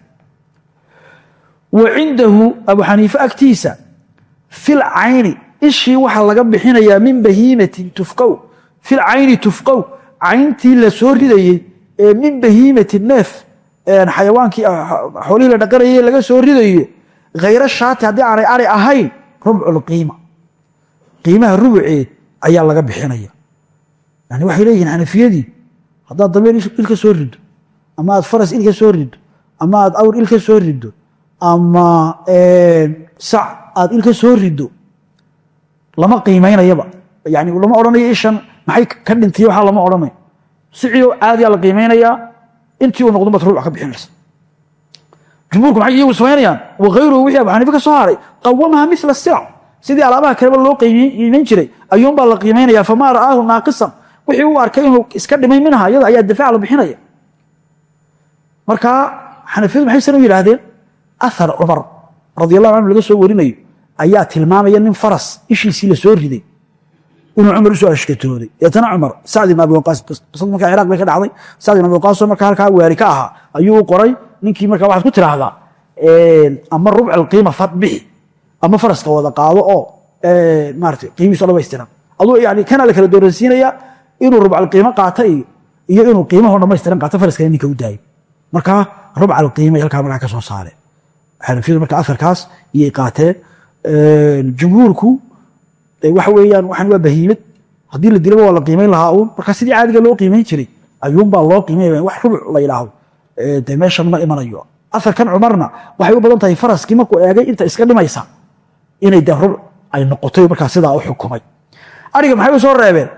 Wa cindahu abu xaniife agtiisa fil cayni ishii waxaa laga bixinayaa min bahiimatin tufqow fil cayni tufqow cayntii la soo ridayey ee min bahiimatin neef xayawaankii xoolihii la dhaqanayay laga soo ridayo khayro shaati haddii aanay ari ahayn rubculqiima qiimaha rubuceed ayaa laga bixinaya. Yani waxay leeyihiin xanafiyadii haddaad dameer il ka soo rido ama aad faras il ka soo rido ama aad awr il ka soo rido ama sac aad il ka soo rido lama qiimaynayaba. Yani lama odhanayo ishan maxay ka dhintay waxaa lama odhanayo sicioo caadiyaa la qiimaynayaa intii uu noqdo baad rubuc ka bixinaysa jumhuurku maxay iyagu samaynayaan wakayruhu wixii abu xaniife soo haray qawamaha mila silac sidii alaabaha kaleba loo qiimayn jiray ayuunbaa la qiimaynaya famaa ra'aahu naaqisan. Wixii u arkay inuu iska dhimay minha ayaa difaac la bixinaya. Marka xanafiyadu maxay san u yidhaahdeen? Ahar cumar radi allahu canhu laga soo warinayo ayaa tilmaamaya nin faras ishiisii la soo riday inuu cumar u soo ashkatooday. Deetana cumar sacd ibn abi markaa ciraaq bay ka dhacday. Sacd ibn abi markaa halkaa waali ka ahaa ayuu u qoray. Ninkii markaa waxaad ku tiraahdaa ama rubc alqiima fad bixi ama faraska wada qaado oo maarata qiimihiiso dhamaystiran aduu yani kana la kala dooransiinaya inuu rubcalqiimo qaata iyo inuu qiimaho dhamaystiran qaato faraskana ninka u daayo markaa rubcalqiima halkaa markaa ka soo xanafiyadu marka afarkaas iyay qaateen jumhuurku waxa weeyaan waxaan waa bahiimad haddii la dilaba waa la qiimayn lahaa uun. Marka sidii caadiga loo qiimayn jiray ayuunbaa loo qiimaynaya wax rubuc la yidhaahdo. De meeshan ma imanayo. Afarkan cumarna waxay u badan tahay faraskii markuu eegay inta iska dhimaysa inay de ay noqotay markaa sidaa u xukumay. Ariga maxay soo reebeen?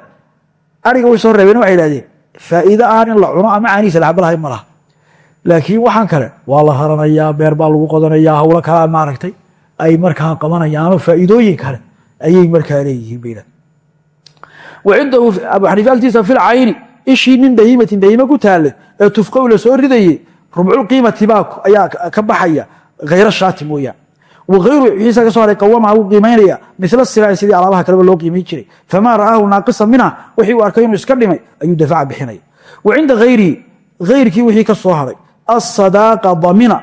Ariga soo reebeen waxay idhahdeen faa'iide aan la cuno ama caanihiisa lacaba lahayn ma laha. Laakiin waxaan kale waa la haranayaa beer baa lagu qodanayaa hawlo kalaa maaragtay ay markaa qabanayaanoo faa'iidooyin kale ayay markaa leeyihiin wacindahu abu xaniifa agtiisa fi lcayni ishii min bahiimatin bahiime ku taale ee tufqow la soo ridaye rubculqiimati baa ayaa ka baxaya khayro shaati mooyaan waayru wixiisa ka soo haray qawamaha wuu qiimaynaya mila silaaci sidii alaabaha kaleba loo qiimayn jiray. Famaa ra'aahu naaqisa minha wixii uu arkay inuu iska dhimay ayuu dafaca bixinaya wa cinda hayrkii wixii ka soo haray asadaaqa damina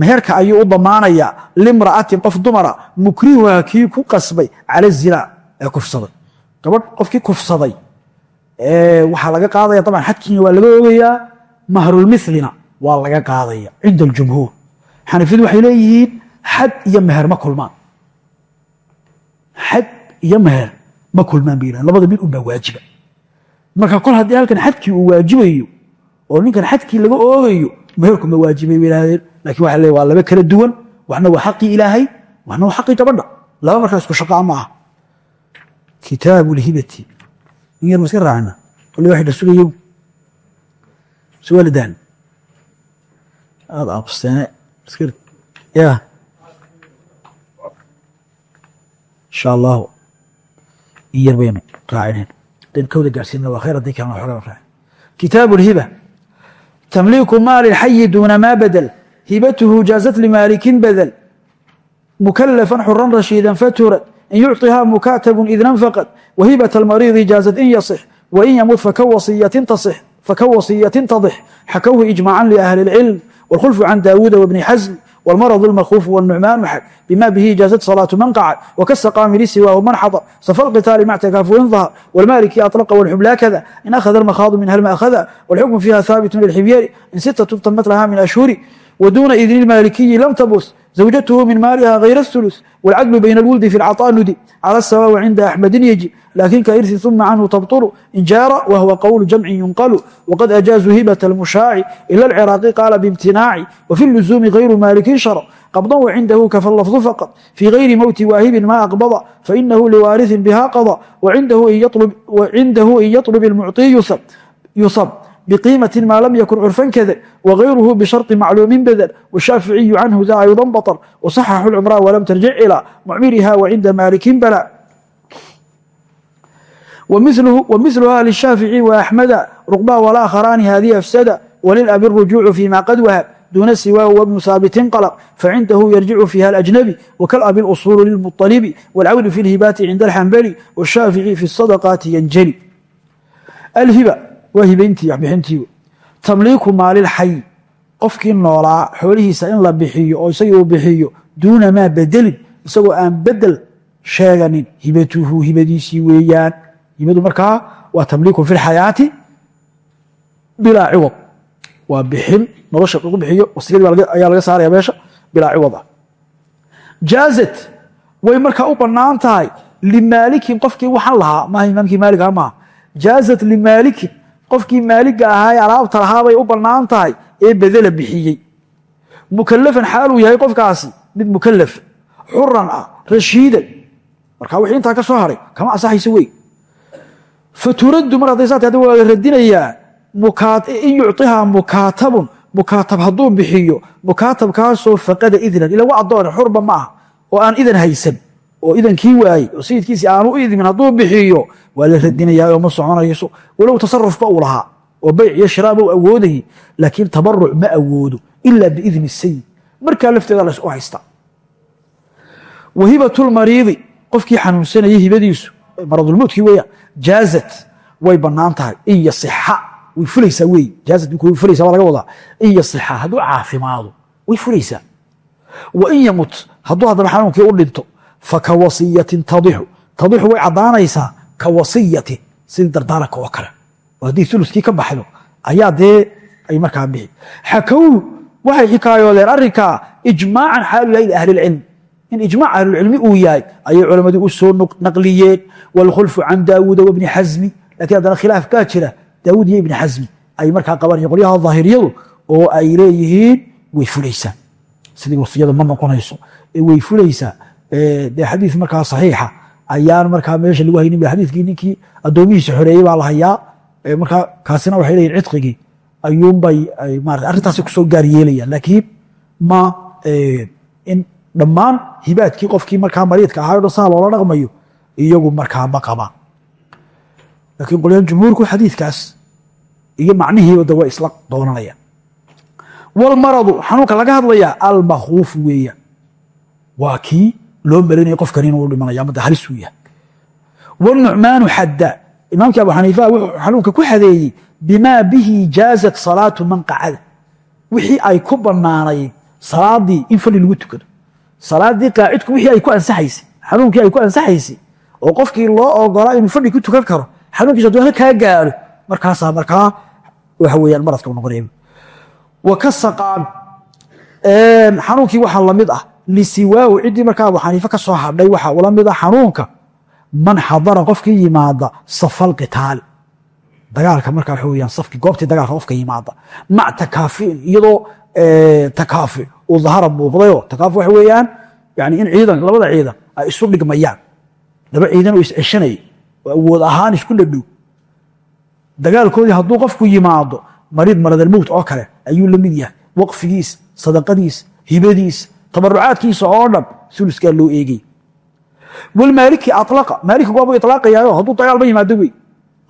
meherka ayuu u damaanayaa limra'atin qof dumara mukrihuha kii ku qasbay cala zina ee kufsaday. Gabadh qofkii kufsaday waxaa laga qaadaya aban xadkiina waa laga ogayaa mahrulmilina waa laga qaadaya cinda aljumhuur. Xanafiyadu waxay leeyihiin xad iyo meher ma kulmaan. Xad iyo meher ma kulmaan bay labada mid unbaa waajiba. Marka kol haddii halkan xadkii uu waajibayo oo ninkan xadkii laga oogayo meherku ma waajibay bay laakiin waxa le waa laba kala duwan waxna waa xaqii ilaahay waxna waa xaqii gabadha laba markaa isku shaqaa ma aha kitaabu lhibati in yar ma raacina wali waxay dhasugayo suwaalidan aada absteene ya. Insha allahu in yar baynu raacineen. Haddaynu kawda gaarsiina waa khayr haddii kalena xogaa raacin kitaabu lhiba tamliiku maali lxayi duuna ma badel hibatuhu jaazat limaalikin badel mukalafan xuran rashiidan faturad in yucطihaa mukaatabun id nanfaqad wahibat almariidi jaazat in yasix wain yamut fakawasiyatin tasix fakawasiyatin tadix xakowhu ijmaacan liahli اlcilm wاlkhulfu can daawuuda wbni xasm والمرض المخوف والنعمان محك بما به جازت صلاة من قعد وكالسقام لسوى ومن حضر صف القتال مع تكافؤ ظهر والمالك أطلق والحب لا كذا إن أخذ المخاض منها الماء أخذ والحكم فيها ثابت للحبير إن ستة تمت لها من أشهر ودون إذن المالكي لم تبث zawjatuhu min maaliha hayra الثuluث wاlcadlu bayna اlwuldi fi اlcaطanudi cala الsawaaء cinda axmedin yeji lakin kairsi ثuma canhu tabطulu in jaara wahwa qowl jamci yunqalu wqad ajaazuu hibaة اlmushaaci ila اlciraaqi qaala bimtinaaci wafi اluزumi غayru malikin shara qabdan wacindahu kafa lafdu faqad fii gayri mowti waahibin ma aqbada fainahu liwaariثin biha qada wacindahu in yaطlub اlmucطi yusab بقيمة ما لم يكن عرفا كذا وغيره بشرط معلوم بدل والشافعي عنه ذا أيضا بطل وصحح العمراء ولم ترجع إلى معمرها وعند مالك بلى ومثله ومثلها للشافعي وأحمد رقبا والآخران هذه أفسد وللأب الرجوع فيما قد وهب دون سواه وابن ثابت انقلق فعنده يرجع فيها الأجنبي وكالأب الأصول للمطلب والعود في الهبات عند الحنبلي والشافعي في الصدقات ينجلي الهبة waa hibayntii waxbixintii tamliiku maalilxay qofkii noolaa xoolihiisa in la bixiyo oo isagii uu bixiyo duuna maa bedelin isagoo aan bedel sheeganin. Hibatuhu hibadiisii weeyaan. Hibadu markaa waa tamliiku fi lxayaati bilaa ciwad waa bixin nolosha lagu bixiyo wasiyadii ayaa laga saaraya meesha bilaa ciwad ah. Jaazat way markaa u bannaan tahay limaalikin qofkii waxaan lahaa maaha imaamkii maaliga maaha jaazat limaalikin qofkii maaliga ahaa alaabta lahaabay u bannaan tahay ee bedela bixiyey. Mukalafan xaaluu yahay qofkaasi mid mukalaf xuran ah rashiidan. Marka wixii intaa ka soo haray kama asaxayso wey. Faturaddu mar hadday waa la radinayaa in yucihaa mukaatabun mukaatab hadduu bixiyo mukaatabkaasoo faqada idnan ila wa addoone xurba ma oo aan idan haysan oo idankii waayey oo sayidkiisi aanu u idmin hadduu bixiyo waa la radinayaa oo ma soconayso. Walow tasarufba uu lahaa oo bayc iyo shiraaba u awoodayay laakiin tabaruc ma awoodo ila biidni sayid. Markaa lafteeda la isu haysta. Wahibatulmariidi qofkii xanuunsanayay hibadiisu maradulmowtkii weeyaan jaazat way bannaan tahay. Iyo sixa way fulaysaa wey jaazat way fulaysaa baa laga wadaa. Iyo sixa hadduu caafimaado way fulaysaa. Wa in yamut hadduu haddana xanuunkii u dhinto faka wasiyatin tadixu. Tadixu way caddaanaysaa ka wasiyatin sidii dardaaranka oo kale. Haddii uluskii ka baxdo ayaa dee ay markaa bixi. Xakow waxay xikaayoodeen arrinkaa ijmaacan xaalu yahay liahlilcilm in ijmac ahlulcilmi uu yahay ayay culammadii u soo naqliyeen. Wاlkhulfu can daawuuda wabni xasmi lakiin haddana khilaaf kaa jira daawuud iyo ibni xasmi ay markaa qabanaya qolyaha daahiriyadu oo ay leeyihiin way fulaysaa. Sidii wasiyada ma noqonayso way fulaysaa de xadiis markaa saxiixa. Ayaan markaa meesha lagu haynin xadiiskii ninkii addoomihiisa xoreeyey baa la hayaa. Markaa kaasina waxay leeyihiin cidqigii. Ayuunbay marata arrintaasay ku soo gaar yeelayaan. Laakiin ma in dhammaan hibaadkii qofkii markaa mariidka ahaa o loola dhaqmayo iyagu markaa ma qabaan laakiin qolyahan jumhuurku xadiidkaas iyo macnihiiba da way isla doonanayaan walmaradu xanuunka laga hadlayaa almakhuuf weeyaan. Waa kii loo marinaya qofkan inuu dhimanaya ama halis uu yahay. Wnucmaanu xadda imaamkii abu xaniifa wuxuu xanuunka ku xadeeyey bimaa bihi jaazat salaatu man qacada. Wixii ay ku banaanayd salaadii in fadhi lagu tukado. Salaadii qaacidku wixii ay ku ansaxaysay xanuunkii ay ku ansaxaysay oo qofkii loo ogolaa inuu fadhi ku tukan karo xanuunkiisa haduu kaa gaaro markaasaa markaa waxa weyaan maradka noqonaya. Wa ka saqaan xanuunkii waxaa la mid ah lisiwaahu ciddii markaa abu xaniife ka soo hadhay waxaa ula mid a xanuunka. Man xadara qofkii yimaada safal qitaali dagaalka markaa waxa weyaan safki goobtii dagaalka qofka yimaada. Mac takaafiin iyadoo takaafi uu dahara muuqdayoo takaafi waxa weeyaan yani in ciidan labada ciidan ay isu dhigmayaan. Laba ciidan oo oo awood ahaan isku dhadhow. Dagaalkoodii hadduu qofku yimaado mariid maradalmowt oo kale ayuu la mid yahay. Waqfigiisa sadaqadiisa hibadiisa tabarucaadkiisa oo dhan uluskaa loo eegay. Wlmaaliki alaa maaliki waabu ilaaqayaayo hadduu dagaal ma yimaado wey.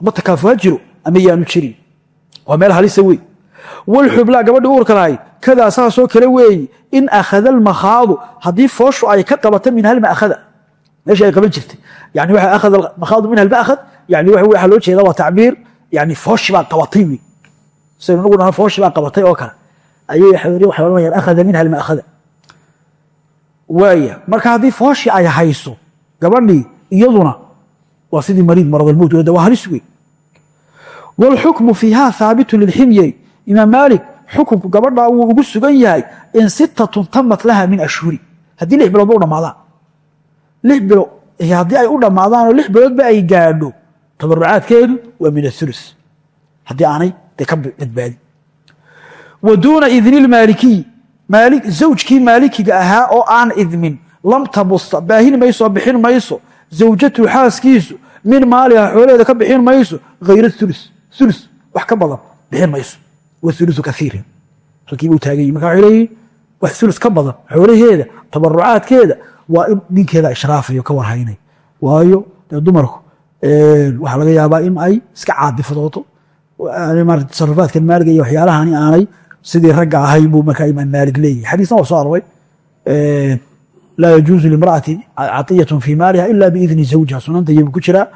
Ama takaafu jiro ama yaanu jirin. Waa meel halisa wey. Wlxublaa gabadhii uurka lahayd kadaa saasoo kale weeye in akhada almakhaadu haddii fooshu ay ka qabato min halmaahada meeshii ay qaban jirtay. Yani waa akhada makhaadu min halmaahad yani waxaa loo jeeda waa tacbiir yani fooshi baa qabatay wey. Saynu nagu dhaha fooshi baa qabatay oo kale. Ayay waxay odhanayaan akhada minha almaahada waaya marka haddii fooshi ay hayso gabadhii iyaduna waa sidii mariid maradalmowt waa halis wey wاlxukmu fiiha haabitu lilximyey imaam maalik xukunku gabadhaa wuu ugu sugan yahay in sittatun tamat laha min ashhuri. Haddii lix biloodba u dhammaadaan. Lix bilo haddii ay u dhammaadaanoo lix biloodba ay gaadho tabarucaadkeedu waa min athulus haddii aanay dee ka badbaadin. Wa duuna idni lmaalikiyi zawjkii maalikiga ahaa oo aan idmin lam tabusta baahin mayso bixin mayso zawjatu xaaskiisu min maaliha xoolaheeda ka bixin mayso hayr ulu ulu wax ka badan bixin mayso waulu kaiirin halkiibuu taagay marka waxay leeyihiin wax ulu ka badan xoolaheeda tabarucaadkeeda waa in ninkeeda ishraafayo ka warhaynay. Waayo dee dumarku waxaa laga yaabaa in ay iska caadifadooto tasarufaadkan maaliga iyo waxyaalahani aanay sidii ragga ahayn buu markaa imaam maalik leeyahy xadiisna waa soo aroray laa yajuuzu limraati caطiyatu fii maaliha ila biidni zawjiha. Sunanta iyabu ku jiraa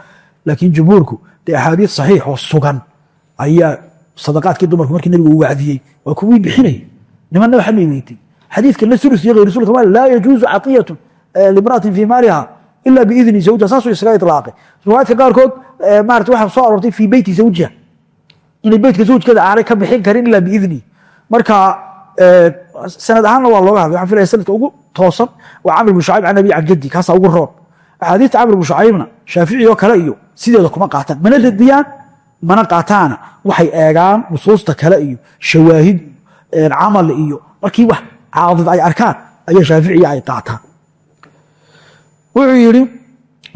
laakiin jumhuurku dee axaadiis saxiix oo sugan ayaa sadaqaadkii dumarku markii nabigu uu wacdiyey waa kuwii bixinay. Nimanna waxa weytay xadiidka la sulus iyo hayr sulus laa yajuuzu caطiyatu limraatin fii maaliha ila biidni zawjiha. Saasuu isaga ilaaqay riwaayadka qaarkood maarata waxaa soo aroortay fii beyti zawjiha. Inay beytka zawjkeeda aanay ka bixin karin ila biidni marka sanad ahaanna waa looga hadlay waxaan filaya sanadka ugu toosan waa camr bn shucayb can abi can jaddi kaasaa ugu roon axaadiista camr bn shucaybna shaafici oo kale iyo sideeda kuma qaataan. Mana radiyaan mana qaataana. Waxay eegaan nusuusta kale iyo shawaahid camal iyo markii wax caadid ay arkaan ayaa shaaficiya ay qaataan. Wuxuu yidhi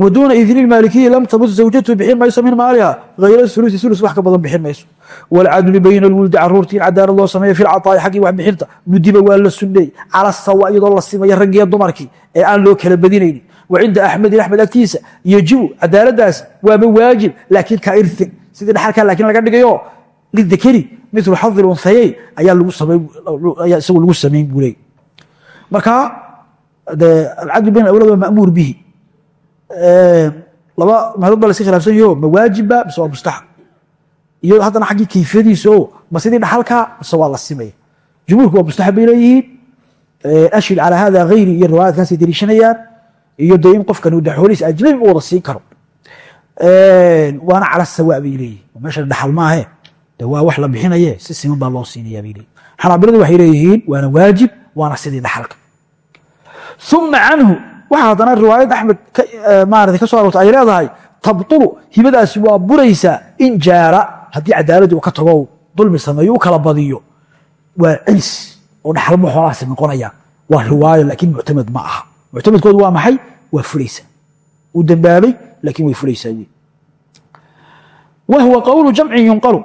waduuna idni maalikiyi lam tabut zawjatu bixin mayso min maaliha hayra ulusi ulu wax ka badan bixin mayso wاlcadlu bayna اlwuldi caruurtii in cadaalad loo sameeyo fi lcaطaa'i xaggii wax bixinta nudiba waa la suneey cala sawa iyadoo la simaya raggiyo dumarkii ee aan loo kala badinaynin wa cinda axmedin axmed agtiisa yejibu cadaaladaas waaba waajib laakiin ka irin sidii dhaxalkaa lakin laga dhigayo lidakeri milu xadi unhayeyn ayaa isagu lagu samayn buu leey marka alcadlu bayn awlad waa mamuur bihi laba madad ba laska khilaafsan yaho ma waajibba mise waa mustaxab iyo haddana xaggii kayfiyadiisa o ma sidii dhaxalka mise waa la simaya jumhuurku waa mustaxab bay leeyihiin. Ashhid calaa hada hayri iyo riwaayadkaasay deliishanayaan iyo dee in qofkan uu daxooliis ajnabi u wada siin karo. Waana cala sawa bay leeyihiin meesha dhaxal maahe de waa wax la bixinaye si siman baa loo siinaya bay leeyihiin xanaabiladu waxay leeyihiin waana waajib waana sidii dhaxalka. Uma canhu waxaa haddana riwaayad axmed maarata ka so aroortay ay leedahay tabtulu hibadaasi waa buraysaa in jaara haddii cadaaladii ka tago dulmi sameeyo kala badiyo waa celis oo dhaxalmo xoolahaasi noqonaya. Waa riwaayo laakiin muctamad ma aha. Muctamadkoodu waa maxay? Waa fulaysaa uu dambaabay laakiin way fulaysaa wey wahwa qowlu jamcin yunqalu.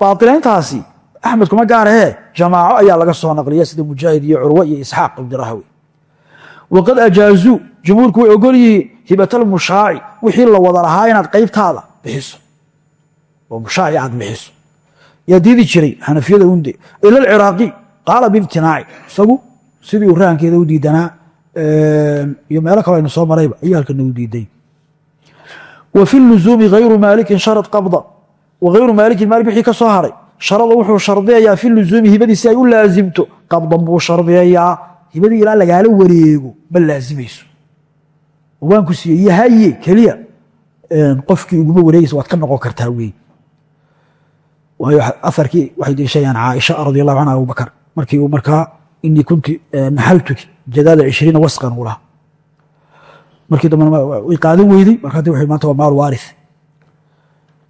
Baailayntaasi axmed kuma gaarahee jamaaco ayaa laga soo naqliya sida mujaahid iyo curwe iyo isxaaq ibdirahawi waqad ajaazuu jumhuurku way ogol yihiin hibatalmushaaci wixii la wada lahaa inaad qaybtaada bixiso oo mushaaci aad bixiso yaa diidi jiray xanafiyada unde ila alciraaqi qaala biimtinaaci isagu sidii uu rahankeeda u diidanaa iyo meelo kaloo aynu soo marayba ayuu halkana diiday wa fi luzuumi hayru maalikin sharad qabda wa maalikin maalik wixii ka soo haray sharada wuxuu shardiyayaa fi luzuumi hibadii si ay u laasimto qabdan buu shardiyayaa hibadii ilaa lagaala wareego ma laazimayso waanku siiye iyo keliya qofkii uguma wareegaysa waad ka noqon kartaa waayo aarkii waxay deliishayaan caaisha radi allahu canha abubakar markii uu markaa inii kunti naxaltuki jadaada cishriina wasqan uu markii dambena way qaadan weyday markaa w maanta waa maal waari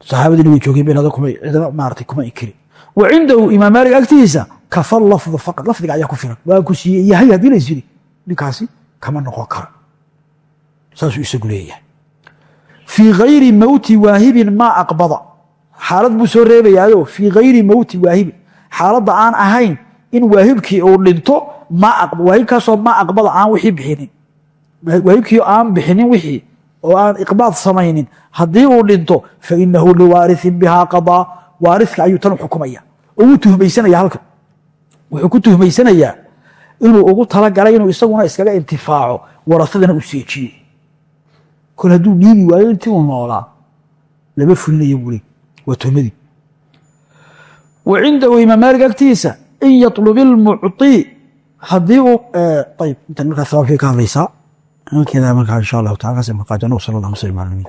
saxaabadiina way joogeen ba cidaba maarata kuma inkiri wa cindahu imaam maalik agtiisa kafa lafdu faqad lafdiga ayaa ku filan. Waa ku siiyey iyo hay haddii la yiri ninkaasi kama noqon karo. Saasuu isagu leeyahay fii hayri mowti waahibin aqbada xaalad buu soo reebayaayo fii hayri mowti waahibin xaaladda aan ahayn in waahibkii uu dhinto waahibkaasoo maa aqbada aan wixii bixinin. Waahibkii aan bixinin wixii oo aan iqbaad samaynin haddii uu dhinto fainahu liwaariثin bihaa qadaa. Waariska ayuu tan xukumaya. Oo wuu tuhmaysanaya halkan wuxuu ku tuhmaysanayaa inuu ugu talagalay inuu isaguna iskaga intifaaco warasadana u seejiyo. Kol hadduu dhiibi waayo intii uu noolaa lama fulinayo buu le waa tuhmadii wa cindahu imaam maalik agtiisa in yatlub ilmucطi haddii uu ayb intan markaa sabaabkay ka hadlaysaa halkeeda markaa insha allahu taala kaas markaa januu sala allah waslam ala nabiy